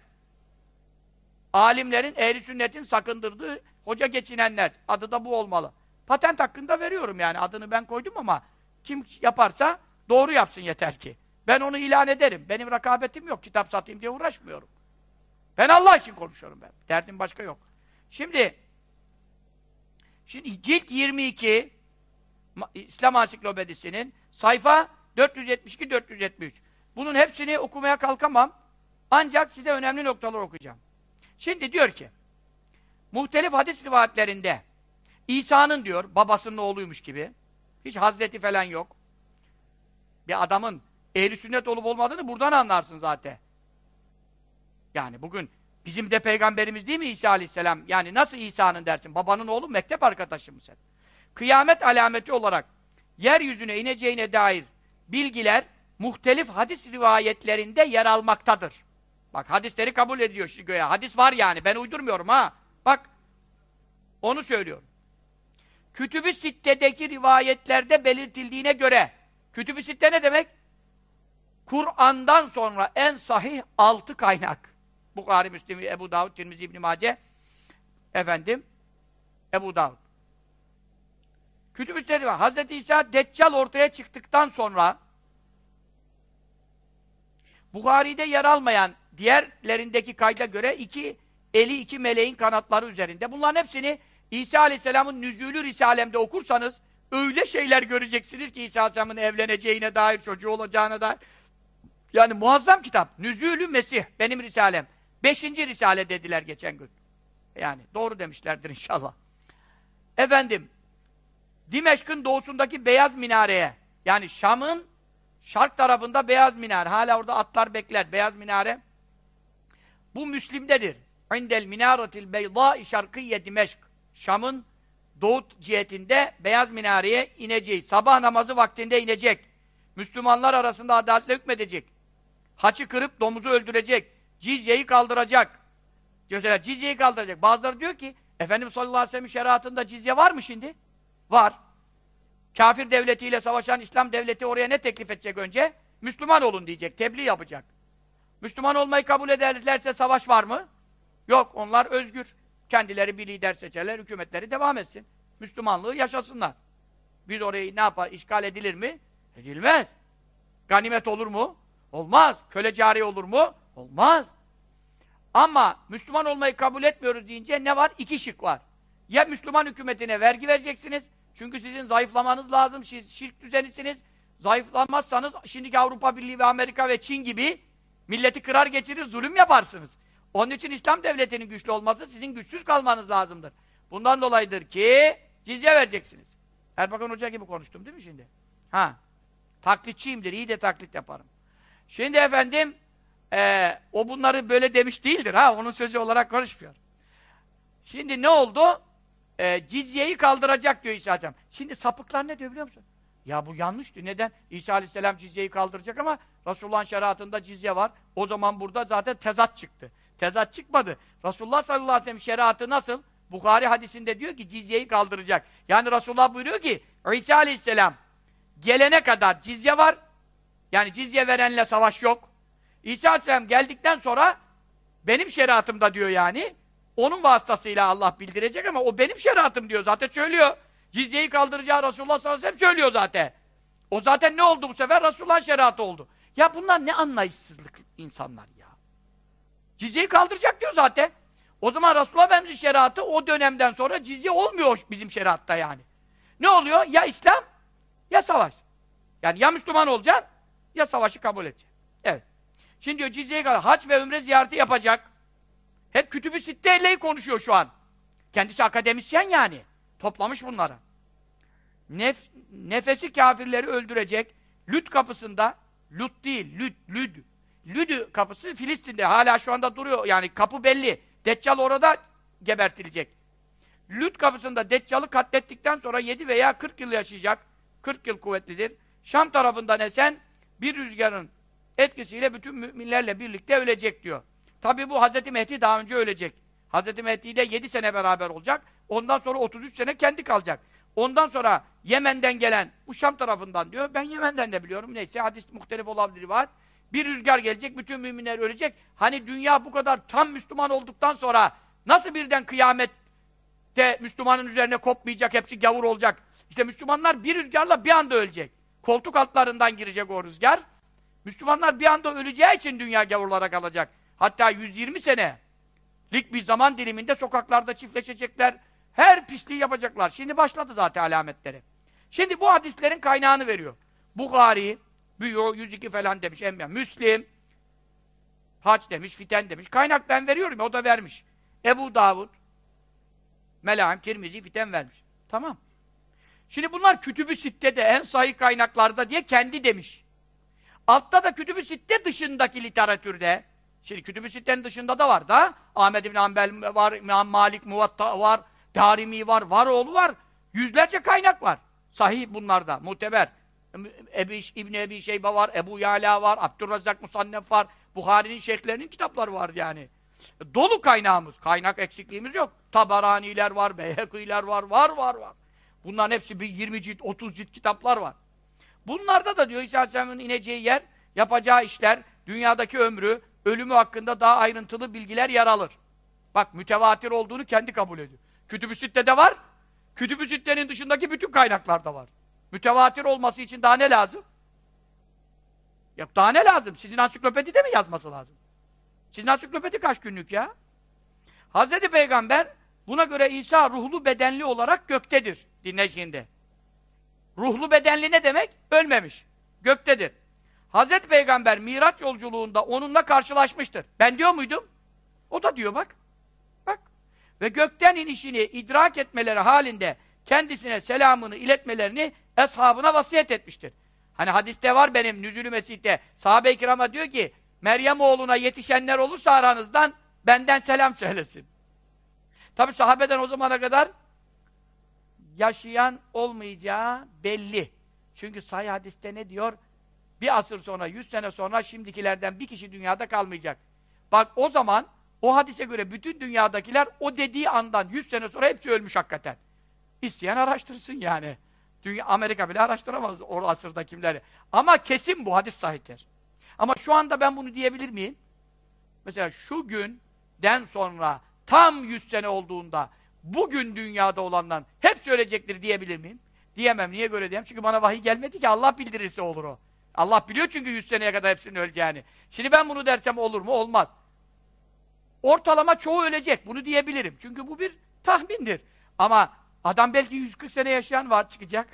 Alimlerin, ehli sünnetin sakındırdığı hoca geçinenler. Adı da bu olmalı. Patent hakkında veriyorum yani. Adını ben koydum ama kim yaparsa doğru yapsın yeter ki. Ben onu ilan ederim. Benim rakabetim yok. Kitap satayım diye uğraşmıyorum. Ben Allah için konuşuyorum ben. Derdim başka yok. Şimdi şimdi cilt 22 İslam Ansiklopedisi'nin sayfa 472-473. Bunun hepsini okumaya kalkamam. Ancak size önemli noktalar okuyacağım. Şimdi diyor ki muhtelif hadis rivayetlerinde İsa'nın diyor babasının oğluymuş gibi hiç hazreti falan yok. Bir adamın ehli sünnet olup olmadığını buradan anlarsın zaten. Yani bugün bizim de peygamberimiz değil mi İsa aleyhisselam? Yani nasıl İsa'nın dersin? Babanın oğlu mektep arkadaşı mı sen? Kıyamet alameti olarak yeryüzüne ineceğine dair bilgiler muhtelif hadis rivayetlerinde yer almaktadır. Bak hadisleri kabul ediyor şu göğe. Hadis var yani. Ben uydurmuyorum ha. Bak. Onu söylüyorum. Kütüb-i Sitte'deki rivayetlerde belirtildiğine göre Kütüb-i Sitte ne demek? Kur'an'dan sonra en sahih altı kaynak. Bukhari, Müslim, Ebu Davud, Tirmizi, İbn Mace efendim Ebu Davud. Sitte var. Hazreti İsa Deccal ortaya çıktıktan sonra Bukhari'de yer almayan diğerlerindeki kayda göre iki eli iki meleğin kanatları üzerinde. Bunların hepsini İsa Aleyhisselam'ın nüzülü risalemde okursanız öyle şeyler göreceksiniz ki İsa Aleyhisselam'ın evleneceğine dair, çocuğu olacağına dair. Yani muazzam kitap. Nüzülü Mesih. Benim risalem. Beşinci risale dediler geçen gün. Yani doğru demişlerdir inşallah. Efendim, Dimeşk'ın doğusundaki beyaz minareye, yani Şam'ın şark tarafında beyaz minare, hala orada atlar bekler, beyaz minare. Bu Müslim'dedir. İndel minaretil beyda şarkiyye Dimeşk. Şam'ın doğu cihetinde beyaz minareye ineceği. Sabah namazı vaktinde inecek. Müslümanlar arasında adaletle hükmedecek. Haçı kırıp domuzu öldürecek. Cizyeyi kaldıracak. Mesela cizyeyi kaldıracak. Bazıları diyor ki Efendimiz sallallahu aleyhi ve sellem şeriatında cizye var mı şimdi? Var. Kafir devletiyle savaşan İslam devleti oraya ne teklif edecek önce? Müslüman olun diyecek, tebliğ yapacak. Müslüman olmayı kabul ederlerse savaş var mı? Yok, onlar özgür. Kendileri bir lider seçerler, hükümetleri devam etsin. Müslümanlığı yaşasınlar. Biz orayı ne yapar, işgal edilir mi? Edilmez. Ganimet olur mu? Olmaz. Köle cari olur mu? Olmaz. Ama Müslüman olmayı kabul etmiyoruz deyince ne var? İki şık var. Ya Müslüman hükümetine vergi vereceksiniz, çünkü sizin zayıflamanız lazım, siz şirk düzenisiniz. Zayıflamazsanız şimdiki Avrupa Birliği ve Amerika ve Çin gibi milleti kırar geçirir, zulüm yaparsınız. Onun için İslam devletinin güçlü olması sizin güçsüz kalmanız lazımdır. Bundan dolayıdır ki cizye vereceksiniz. Erbakan Hoca gibi konuştum değil mi şimdi? Ha. Taklitçiyimdir. iyi de taklit yaparım. Şimdi efendim e, o bunları böyle demiş değildir ha. Onun sözü olarak konuşmuyor. Şimdi ne oldu? E, cizyeyi kaldıracak diyor İsa Aleyhisselam. Şimdi sapıklar ne diyor biliyor musun? Ya bu yanlış diyor. Neden? İsa Aleyhisselam cizyeyi kaldıracak ama Resulullah'ın şeriatında cizye var. O zaman burada zaten tezat çıktı. Tezat çıkmadı. Resulullah sallallahu aleyhi ve sellem şeriatı nasıl? Bukhari hadisinde diyor ki cizyeyi kaldıracak. Yani Resulullah buyuruyor ki İsa Aleyhisselam gelene kadar cizye var. Yani cizye verenle savaş yok. İsa Aleyhisselam geldikten sonra benim şeriatımda diyor yani onun vasıtasıyla Allah bildirecek ama o benim şeriatım diyor. Zaten söylüyor. Cizyeyi kaldıracağı Resulullah sallallahu aleyhi ve sellem söylüyor zaten. O zaten ne oldu bu sefer? Resulullah'ın şeriatı oldu. Ya bunlar ne anlayışsızlık insanlar ya. Cizyeyi kaldıracak diyor zaten. O zaman Resulullah Efendimiz'in şeriatı o dönemden sonra cizye olmuyor bizim şeriatta yani. Ne oluyor? Ya İslam ya savaş. Yani ya Müslüman olacaksın ya savaşı kabul edeceksin. Evet. Şimdi diyor cizyeyi kaldır. Hac ve ümre ziyareti yapacak. Hep kütübü sitteyle konuşuyor şu an. Kendisi akademisyen yani. Toplamış bunları. Nef nefesi kafirleri öldürecek. Lüt kapısında, Lut değil, Lüt, Lüd. Lüd kapısı Filistin'de. Hala şu anda duruyor. Yani kapı belli. Deccal orada gebertilecek. Lüt kapısında Deccal'ı katlettikten sonra 7 veya 40 yıl yaşayacak. 40 yıl kuvvetlidir. Şam tarafından esen bir rüzgarın etkisiyle bütün müminlerle birlikte ölecek diyor. Tabi bu Hz. Mehdi daha önce ölecek. Hz. Mehdi ile 7 sene beraber olacak. Ondan sonra 33 sene kendi kalacak. Ondan sonra Yemen'den gelen, bu Şam tarafından diyor, ben Yemen'den de biliyorum, neyse hadis muhtelif olabilir rivayet. Bir rüzgar gelecek, bütün müminler ölecek. Hani dünya bu kadar tam Müslüman olduktan sonra nasıl birden kıyamette Müslümanın üzerine kopmayacak, hepsi gavur olacak. İşte Müslümanlar bir rüzgarla bir anda ölecek. Koltuk altlarından girecek o rüzgar. Müslümanlar bir anda öleceği için dünya gavurlara kalacak. Hatta 120 sene lik bir zaman diliminde sokaklarda çiftleşecekler. Her pisliği yapacaklar. Şimdi başladı zaten alametleri. Şimdi bu hadislerin kaynağını veriyor. Bukhari, Büyo 102 falan demiş emmiyan. Müslim, Hac demiş, Fiten demiş. Kaynak ben veriyorum o da vermiş. Ebu Davud, Melahim, Tirmizi, Fiten vermiş. Tamam. Şimdi bunlar kütübü sittede en sahih kaynaklarda diye kendi demiş. Altta da kütübü sitte dışındaki literatürde Şimdi kütüb-i sittenin dışında da var da Ahmed İbn Hanbel var, İmam Malik Muvatta var, Darimi var, Varoğlu var. Yüzlerce kaynak var. Sahih bunlarda, muteber. Ebi, İbn Ebi Şeybe var, Ebu Yala var, Abdurrazzak Musannef var, Buhari'nin şeyhlerinin kitapları var yani. Dolu kaynağımız, kaynak eksikliğimiz yok. Tabaraniler var, Beyhekiler var, var var var. Bunların hepsi bir 20 cilt, 30 cilt kitaplar var. Bunlarda da diyor İsa Aleyhisselam'ın ineceği yer, yapacağı işler, dünyadaki ömrü, ölümü hakkında daha ayrıntılı bilgiler yer alır. Bak mütevatir olduğunu kendi kabul ediyor. Kütüb-ü Sitte'de var, Kütüb-ü dışındaki bütün kaynaklarda var. Mütevatir olması için daha ne lazım? Ya daha ne lazım? Sizin ansiklopedide mi yazması lazım? Sizin ansiklopedi kaç günlük ya? Hazreti Peygamber buna göre İsa ruhlu bedenli olarak göktedir. Dinle şimdi. Ruhlu bedenli ne demek? Ölmemiş. Göktedir. Hazreti Peygamber Miraç yolculuğunda onunla karşılaşmıştır. Ben diyor muydum? O da diyor bak. Bak. Ve gökten inişini idrak etmeleri halinde kendisine selamını iletmelerini eshabına vasiyet etmiştir. Hani hadiste var benim Nüzülü Mesih'te sahabe-i kirama diyor ki Meryem oğluna yetişenler olursa aranızdan benden selam söylesin. Tabi sahabeden o zamana kadar yaşayan olmayacağı belli. Çünkü sahih hadiste ne diyor? Bir asır sonra, yüz sene sonra şimdikilerden bir kişi dünyada kalmayacak. Bak o zaman o hadise göre bütün dünyadakiler o dediği andan yüz sene sonra hepsi ölmüş hakikaten. İsteyen araştırsın yani. Dünya, Amerika bile araştıramaz o asırda kimleri. Ama kesin bu hadis sahiptir. Ama şu anda ben bunu diyebilir miyim? Mesela şu günden sonra tam yüz sene olduğunda bugün dünyada olanlar hep söyleyecektir diyebilir miyim? Diyemem. Niye göre diyemem? Çünkü bana vahiy gelmedi ki Allah bildirirse olur o. Allah biliyor çünkü 100 seneye kadar hepsinin öleceğini. Şimdi ben bunu dersem olur mu? Olmaz. Ortalama çoğu ölecek. Bunu diyebilirim. Çünkü bu bir tahmindir. Ama adam belki 140 sene yaşayan var çıkacak.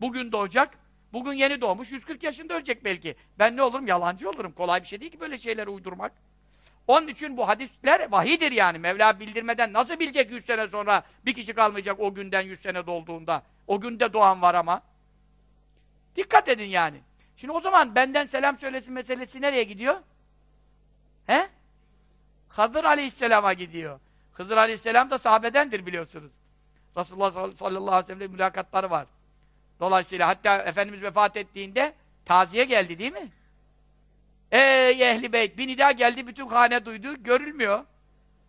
Bugün doğacak. Bugün yeni doğmuş. 140 yaşında ölecek belki. Ben ne olurum? Yalancı olurum. Kolay bir şey değil ki böyle şeyleri uydurmak. Onun için bu hadisler vahidir yani. Mevla bildirmeden nasıl bilecek 100 sene sonra bir kişi kalmayacak o günden 100 sene dolduğunda. O günde doğan var ama. Dikkat edin yani. Şimdi o zaman benden selam söylesin meselesi nereye gidiyor? He? Hızır Aleyhisselam'a gidiyor. Hızır Aleyhisselam da sahabedendir biliyorsunuz. Resulullah sallallahu aleyhi ve sellem'le mülakatları var. Dolayısıyla hatta Efendimiz vefat ettiğinde taziye geldi değil mi? Ey ehli beyt! Bir nida geldi, bütün hane duydu, görülmüyor.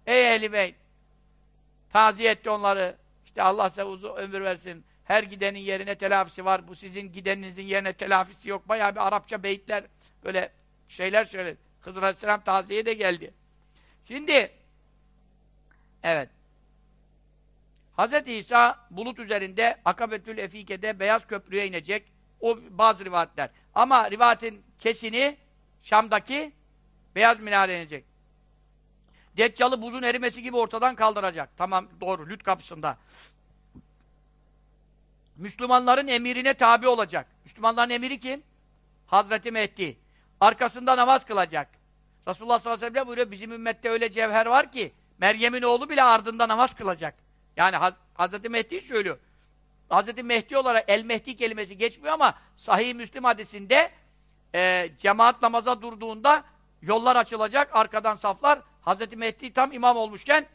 Ey ehli beyt! Taziye etti onları. İşte Allah size uzun ömür versin. Her gidenin yerine telafisi var. Bu sizin gideninizin yerine telafisi yok. Bayağı bir Arapça beyitler, böyle şeyler söyledi. Hızır Aleyhisselam taziye de geldi. Şimdi evet Hz. İsa bulut üzerinde Akabetül Efike'de beyaz köprüye inecek. O bazı rivayetler. Ama rivayetin kesini Şam'daki beyaz minare inecek. Deccalı buzun erimesi gibi ortadan kaldıracak. Tamam doğru lüt kapısında. Müslümanların emirine tabi olacak. Müslümanların emiri kim? Hazreti Mehdi. Arkasında namaz kılacak. Resulullah sallallahu aleyhi ve sellem buyuruyor bizim ümmette öyle cevher var ki Meryem'in oğlu bile ardında namaz kılacak. Yani Haz Hazreti Mehdi söylüyor. Hazreti Mehdi olarak El Mehdi kelimesi geçmiyor ama Sahih Müslim hadisinde e, cemaat namaza durduğunda yollar açılacak, arkadan saflar. Hazreti Mehdi tam imam olmuşken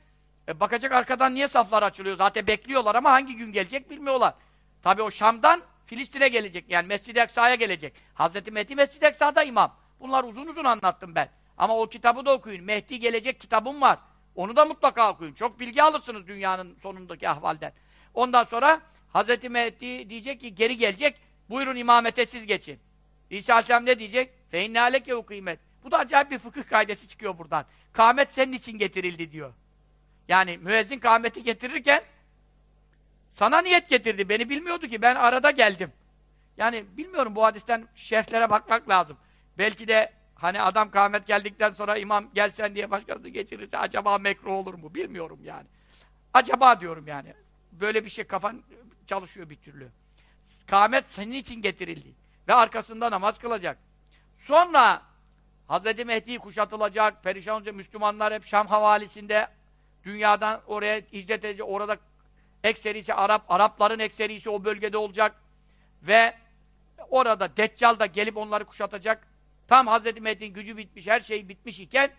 e, bakacak arkadan niye saflar açılıyor? Zaten bekliyorlar ama hangi gün gelecek bilmiyorlar. Tabi o Şam'dan Filistin'e gelecek. Yani Mescid-i Eksa'ya gelecek. Hazreti Mehdi Mescid-i Eksa'da imam. Bunlar uzun uzun anlattım ben. Ama o kitabı da okuyun. Mehdi gelecek kitabım var. Onu da mutlaka okuyun. Çok bilgi alırsınız dünyanın sonundaki ahvalden. Ondan sonra Hazreti Mehdi diyecek ki geri gelecek. Buyurun imamete siz geçin. İsa Aleyhisselam ne diyecek? Feinne aleke kıymet. Bu da acayip bir fıkıh kaidesi çıkıyor buradan. Kâmet senin için getirildi diyor. Yani müezzin kâmeti getirirken sana niyet getirdi. Beni bilmiyordu ki. Ben arada geldim. Yani bilmiyorum bu hadisten şerhlere bakmak lazım. Belki de hani adam kâhmet geldikten sonra imam gelsen diye başkası geçirirse acaba mekruh olur mu? Bilmiyorum yani. Acaba diyorum yani. Böyle bir şey kafan çalışıyor bir türlü. Kâhmet senin için getirildi. Ve arkasında namaz kılacak. Sonra Hz. Mehdi kuşatılacak, perişan olacak Müslümanlar hep Şam havalisinde dünyadan oraya hicret edecek, orada ekserisi Arap, Arapların ekserisi o bölgede olacak ve orada Deccal da gelip onları kuşatacak. Tam Hz. Mehdi'nin gücü bitmiş, her şey bitmiş iken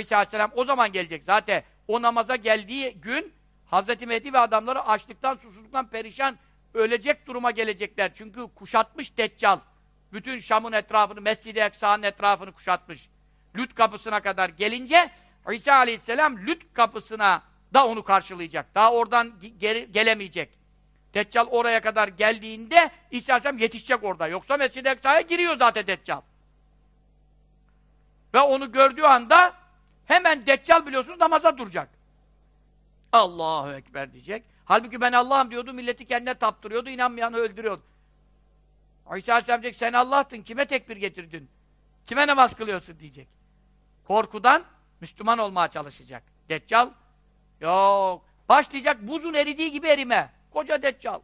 İsa Aleyhisselam o zaman gelecek. Zaten o namaza geldiği gün Hz. Mehdi ve adamları açlıktan, susuzluktan perişan ölecek duruma gelecekler. Çünkü kuşatmış Deccal. Bütün Şam'ın etrafını, Mescid-i Eksa'nın etrafını kuşatmış. Lüt kapısına kadar gelince İsa Aleyhisselam Lüt kapısına da onu karşılayacak. Daha oradan geri, gelemeyecek. Deccal oraya kadar geldiğinde İsa Aleyhisselam yetişecek orada. Yoksa Mescid-i Eksa'ya giriyor zaten Deccal. Ve onu gördüğü anda hemen Deccal biliyorsunuz namaza duracak. Allahu Ekber diyecek. Halbuki ben Allah'ım diyordu, milleti kendine taptırıyordu, inanmayanı öldürüyordu. İsa Aleyhisselam diyecek, sen Allah'tın, kime tekbir getirdin? Kime namaz kılıyorsun diyecek. Korkudan Müslüman olmaya çalışacak. Deccal, yok. Başlayacak buzun eridiği gibi erime. Koca Deccal.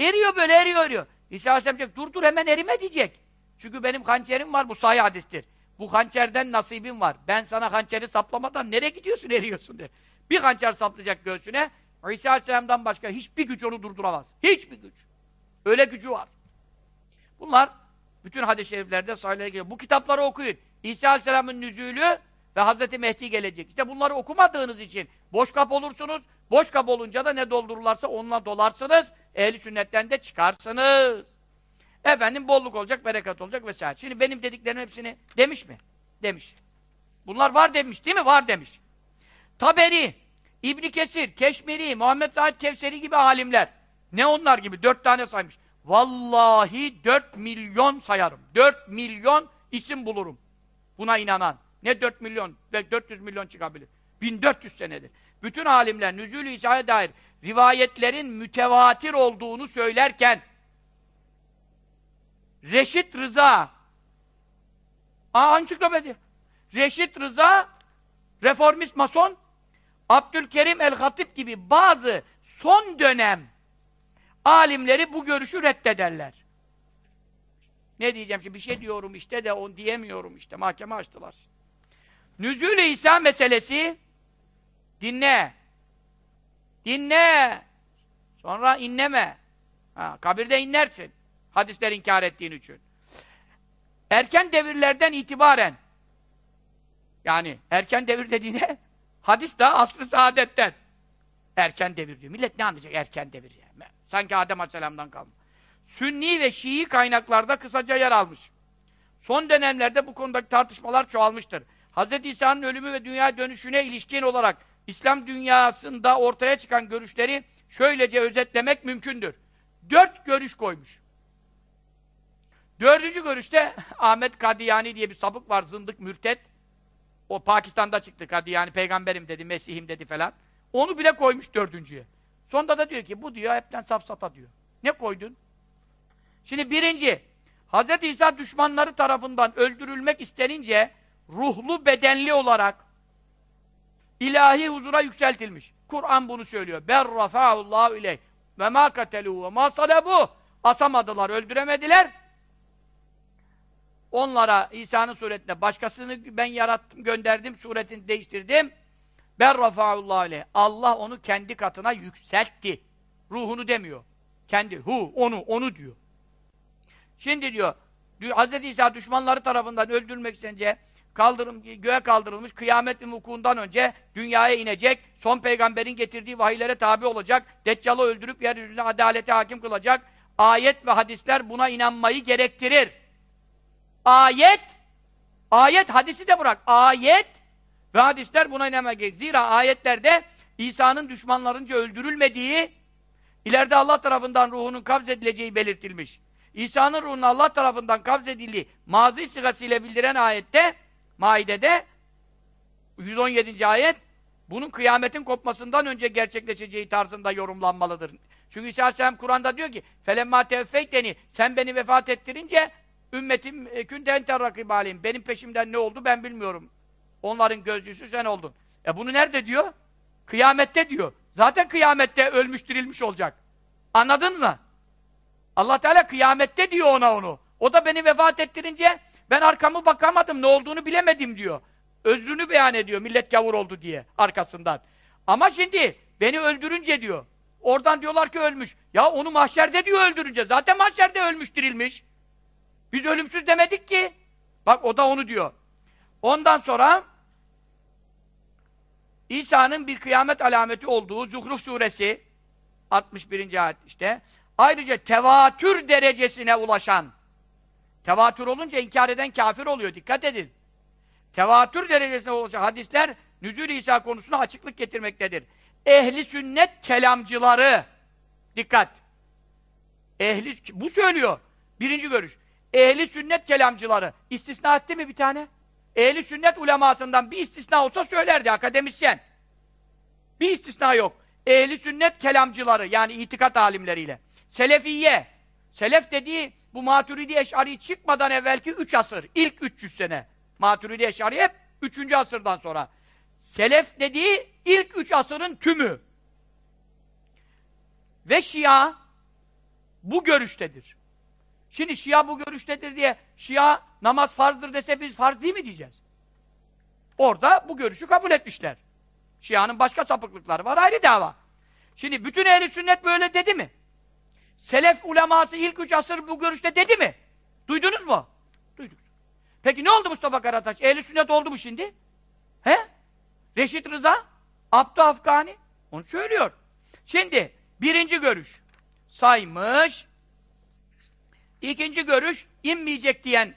Eriyor böyle, eriyor, eriyor. İsa Aleyhisselam diyecek, dur dur hemen erime diyecek. Çünkü benim hançerim var, bu sahih hadistir. Bu hançerden nasibim var. Ben sana hançeri saplamadan nereye gidiyorsun, eriyorsun der. Bir hançer saplayacak göğsüne, İsa Aleyhisselam'dan başka hiçbir güç onu durduramaz. Hiçbir güç. Öyle gücü var. Bunlar bütün hadis-i şeriflerde sahilere geliyor. Bu kitapları okuyun. İsa Aleyhisselam'ın nüzülü ve Hazreti Mehdi gelecek. İşte bunları okumadığınız için boş kap olursunuz. Boş kap olunca da ne doldururlarsa onunla dolarsınız. Ehli sünnetten de çıkarsınız. Efendim bolluk olacak, bereket olacak vesaire. Şimdi benim dediklerim hepsini demiş mi? Demiş. Bunlar var demiş değil mi? Var demiş. Taberi, İbn Kesir, Keşmiri, Muhammed Said Kevseri gibi alimler. Ne onlar gibi? Dört tane saymış. Vallahi dört milyon sayarım. Dört milyon isim bulurum. Buna inanan. Ne dört milyon? Dört yüz milyon çıkabilir. Bin dört yüz senedir. Bütün alimler Nüzul-i İsa'ya dair rivayetlerin mütevatir olduğunu söylerken Reşit Rıza Aa, ansiklopedi. Reşit Rıza reformist mason Abdülkerim el-Hatip gibi bazı son dönem alimleri bu görüşü reddederler. Ne diyeceğim şimdi? Bir şey diyorum işte de onu diyemiyorum işte. Mahkeme açtılar. Nüzül-i İsa meselesi dinle. Dinle. Sonra inleme. Ha, kabirde inlersin. Hadisleri inkar ettiğin için. Erken devirlerden itibaren yani erken devir dediğine hadis daha aslı saadetten. Erken devir diyor. Millet ne anlayacak erken devir yani. Sanki Adem Aleyhisselam'dan kalma. Sünni ve Şii kaynaklarda kısaca yer almış. Son dönemlerde bu konudaki tartışmalar çoğalmıştır. Hz. İsa'nın ölümü ve dünya dönüşüne ilişkin olarak İslam dünyasında ortaya çıkan görüşleri şöylece özetlemek mümkündür. Dört görüş koymuş. Dördüncü görüşte [laughs] Ahmet Kadiyani diye bir sapık var, zındık, mürtet. O Pakistan'da çıktı Kadiyani, peygamberim dedi, Mesih'im dedi falan. Onu bile koymuş dördüncüye. Sonunda da diyor ki, bu diyor hepten safsata diyor. Ne koydun? Şimdi birinci, Hz. İsa düşmanları tarafından öldürülmek istenince ruhlu bedenli olarak ilahi huzura yükseltilmiş. Kur'an bunu söylüyor. Ber rafa'ullahu ileyh ve ma kateluhu ve ma salabu asamadılar, öldüremediler. Onlara İsa'nın suretinde başkasını ben yarattım, gönderdim, suretini değiştirdim. Ben rafa'ullahu ileyh. Allah onu kendi katına yükseltti. Ruhunu demiyor. Kendi, hu, onu, onu diyor. Şimdi diyor, Hz. İsa düşmanları tarafından öldürülmek istenince kaldırım, göğe kaldırılmış, kıyametin vukuundan önce dünyaya inecek, son peygamberin getirdiği vahiylere tabi olacak, Deccal'ı öldürüp yeryüzüne adalete hakim kılacak, ayet ve hadisler buna inanmayı gerektirir. Ayet, ayet, hadisi de bırak, ayet ve hadisler buna inanmayı gerektirir. Zira ayetlerde İsa'nın düşmanlarınca öldürülmediği, ileride Allah tarafından ruhunun kabz edileceği belirtilmiş. İsa'nın ruhunun Allah tarafından kabz edildiği mazi sigasıyla bildiren ayette Maide'de 117. ayet bunun kıyametin kopmasından önce gerçekleşeceği tarzında yorumlanmalıdır. Çünkü İsa Aleyhisselam Kur'an'da diyor ki فَلَمَّا تَوْفَيْتَنِ Sen beni vefat ettirince ümmetim künte enter rakibalim. Benim peşimden ne oldu ben bilmiyorum. Onların gözcüsü sen oldun. E bunu nerede diyor? Kıyamette diyor. Zaten kıyamette ölmüş dirilmiş olacak. Anladın mı? Allah Teala kıyamette diyor ona onu. O da beni vefat ettirince ben arkamı bakamadım, ne olduğunu bilemedim diyor. Özrünü beyan ediyor, millet gavur oldu diye arkasından. Ama şimdi beni öldürünce diyor. Oradan diyorlar ki ölmüş. Ya onu mahşerde diyor öldürünce. Zaten mahşerde ölmüş, dirilmiş. Biz ölümsüz demedik ki. Bak o da onu diyor. Ondan sonra İsa'nın bir kıyamet alameti olduğu Zuhruf suresi 61. ayet işte. Ayrıca tevatür derecesine ulaşan Tevatür olunca inkar eden kafir oluyor. Dikkat edin. Tevatür derecesine ulaşan hadisler Nüzül İsa konusuna açıklık getirmektedir. Ehli sünnet kelamcıları dikkat. Ehli bu söylüyor. Birinci görüş. Ehli sünnet kelamcıları istisna etti mi bir tane? Ehli sünnet ulemasından bir istisna olsa söylerdi akademisyen. Bir istisna yok. Ehli sünnet kelamcıları yani itikat alimleriyle. Selefiye. Selef dediği bu Maturidi Eş'ari çıkmadan evvelki üç asır, ilk 300 sene. Maturidi Eş'ari hep üçüncü asırdan sonra. Selef dediği ilk üç asırın tümü. Ve Şia bu görüştedir. Şimdi Şia bu görüştedir diye Şia namaz farzdır dese biz farz değil mi diyeceğiz? Orada bu görüşü kabul etmişler. Şia'nın başka sapıklıkları var ayrı dava. Şimdi bütün ehli sünnet böyle dedi mi? Selef uleması ilk üç asır bu görüşte dedi mi? Duydunuz mu? Duyduk. Peki ne oldu Mustafa Karataş? Ehli sünnet oldu mu şimdi? He? Reşit Rıza? Abdü Afgani? Onu söylüyor. Şimdi birinci görüş saymış. İkinci görüş inmeyecek diyen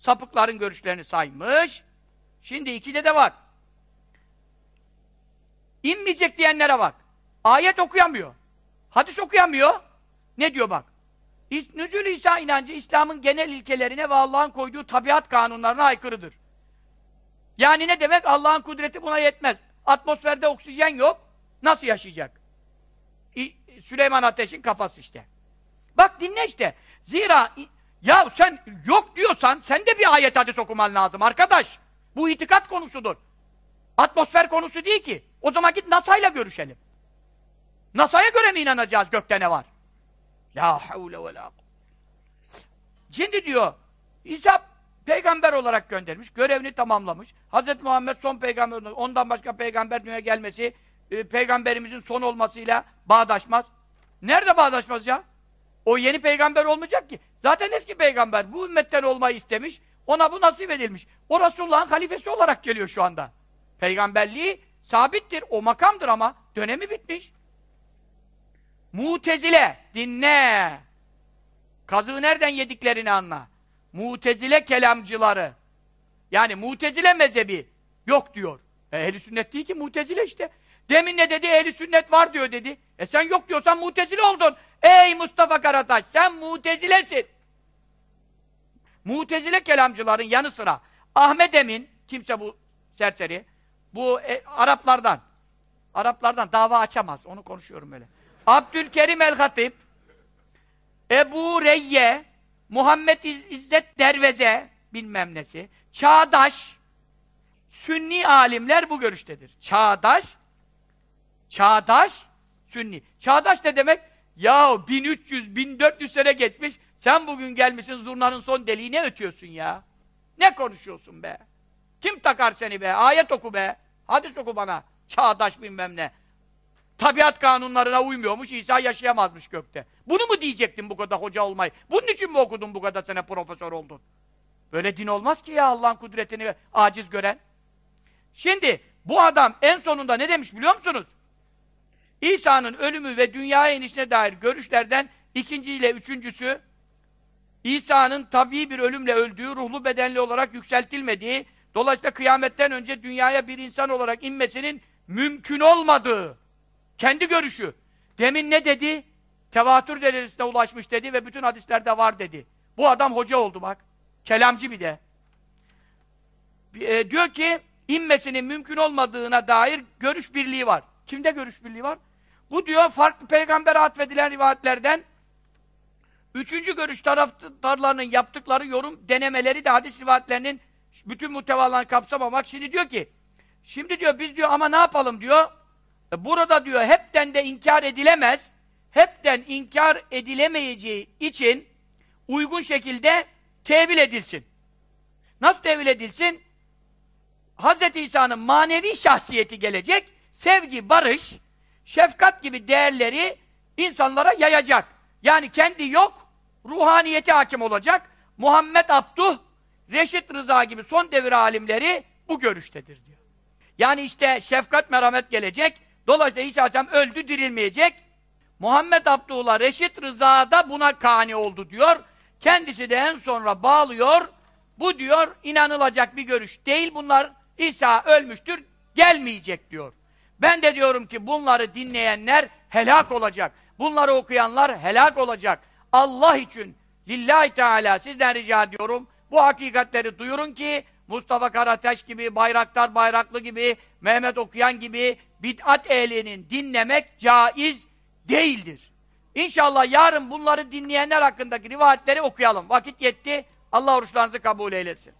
sapıkların görüşlerini saymış. Şimdi ikide de var. İnmeyecek diyenlere bak. Ayet okuyamıyor. Hadis okuyamıyor. Ne diyor bak? Nüzul İsa inancı İslam'ın genel ilkelerine ve Allah'ın koyduğu tabiat kanunlarına aykırıdır. Yani ne demek? Allah'ın kudreti buna yetmez. Atmosferde oksijen yok. Nasıl yaşayacak? Süleyman Ateş'in kafası işte. Bak dinle işte. Zira ya sen yok diyorsan sen de bir ayet hadis okuman lazım arkadaş. Bu itikat konusudur. Atmosfer konusu değil ki. O zaman git NASA'yla görüşelim. NASA'ya göre mi inanacağız gökte ne var? La havle ve la Şimdi diyor, İsa peygamber olarak göndermiş, görevini tamamlamış. Hz. Muhammed son peygamber, ondan başka peygamber dünyaya gelmesi, e, peygamberimizin son olmasıyla bağdaşmaz. Nerede bağdaşmaz ya? O yeni peygamber olmayacak ki. Zaten eski peygamber bu ümmetten olmayı istemiş. Ona bu nasip edilmiş. O Resulullah'ın halifesi olarak geliyor şu anda. Peygamberliği sabittir. O makamdır ama dönemi bitmiş. Mutezile dinle. Kazığı nereden yediklerini anla. Mutezile kelamcıları. Yani mutezile mezhebi yok diyor. E, ehli sünnet değil ki mutezile işte. Demin ne dedi? Ehli sünnet var diyor dedi. E sen yok diyorsan mutezile oldun. Ey Mustafa Karataş sen mutezilesin. Mutezile kelamcıların yanı sıra Ahmet Emin, kimse bu serseri, bu e, Araplardan, Araplardan dava açamaz, onu konuşuyorum öyle. Abdülkerim el-Hatip, Ebu Reyye, Muhammed İzzet Derveze, bilmem nesi, Çağdaş, Sünni alimler bu görüştedir. Çağdaş, Çağdaş, Sünni. Çağdaş ne demek? Ya 1300, 1400 sene geçmiş, sen bugün gelmişsin zurnanın son deliği ne ötüyorsun ya? Ne konuşuyorsun be? Kim takar seni be? Ayet oku be. Hadis oku bana. Çağdaş bilmem ne. Tabiat kanunlarına uymuyormuş, İsa yaşayamazmış gökte. Bunu mu diyecektin bu kadar hoca olmayı? Bunun için mi okudun bu kadar sene profesör oldun? Böyle din olmaz ki ya Allah'ın kudretini aciz gören. Şimdi bu adam en sonunda ne demiş biliyor musunuz? İsa'nın ölümü ve dünyaya inişine dair görüşlerden ikinci ile üçüncüsü İsa'nın tabii bir ölümle öldüğü, ruhlu bedenli olarak yükseltilmediği, dolayısıyla kıyametten önce dünyaya bir insan olarak inmesinin mümkün olmadığı kendi görüşü. Demin ne dedi? Tevatür derecesine ulaşmış dedi ve bütün hadislerde var dedi. Bu adam hoca oldu bak. Kelamcı bir de. E, diyor ki inmesinin mümkün olmadığına dair görüş birliği var. Kimde görüş birliği var? Bu diyor farklı peygambere atfedilen rivayetlerden üçüncü görüş taraftarlarının yaptıkları yorum denemeleri de hadis rivayetlerinin bütün mutevalarını kapsamamak. Şimdi diyor ki şimdi diyor biz diyor ama ne yapalım diyor e, burada diyor hepten de inkar edilemez hepten inkar edilemeyeceği için uygun şekilde tevil edilsin. Nasıl tevil edilsin? Hz. İsa'nın manevi şahsiyeti gelecek, sevgi, barış, şefkat gibi değerleri insanlara yayacak. Yani kendi yok, ruhaniyeti hakim olacak. Muhammed Abduh, Reşit Rıza gibi son devir alimleri bu görüştedir diyor. Yani işte şefkat, merhamet gelecek. Dolayısıyla İsa Aleyhisselam öldü, dirilmeyecek. Muhammed Abdullah Reşit Rıza da buna kani oldu diyor. Kendisi de en sonra bağlıyor. Bu diyor inanılacak bir görüş değil. Bunlar İsa ölmüştür, gelmeyecek diyor. Ben de diyorum ki bunları dinleyenler helak olacak. Bunları okuyanlar helak olacak. Allah için lillahi teala sizden rica ediyorum bu hakikatleri duyurun ki Mustafa Karateş gibi, Bayraktar Bayraklı gibi, Mehmet Okuyan gibi bid'at ehlinin dinlemek caiz değildir. İnşallah yarın bunları dinleyenler hakkındaki rivayetleri okuyalım. Vakit yetti. Allah oruçlarınızı kabul eylesin.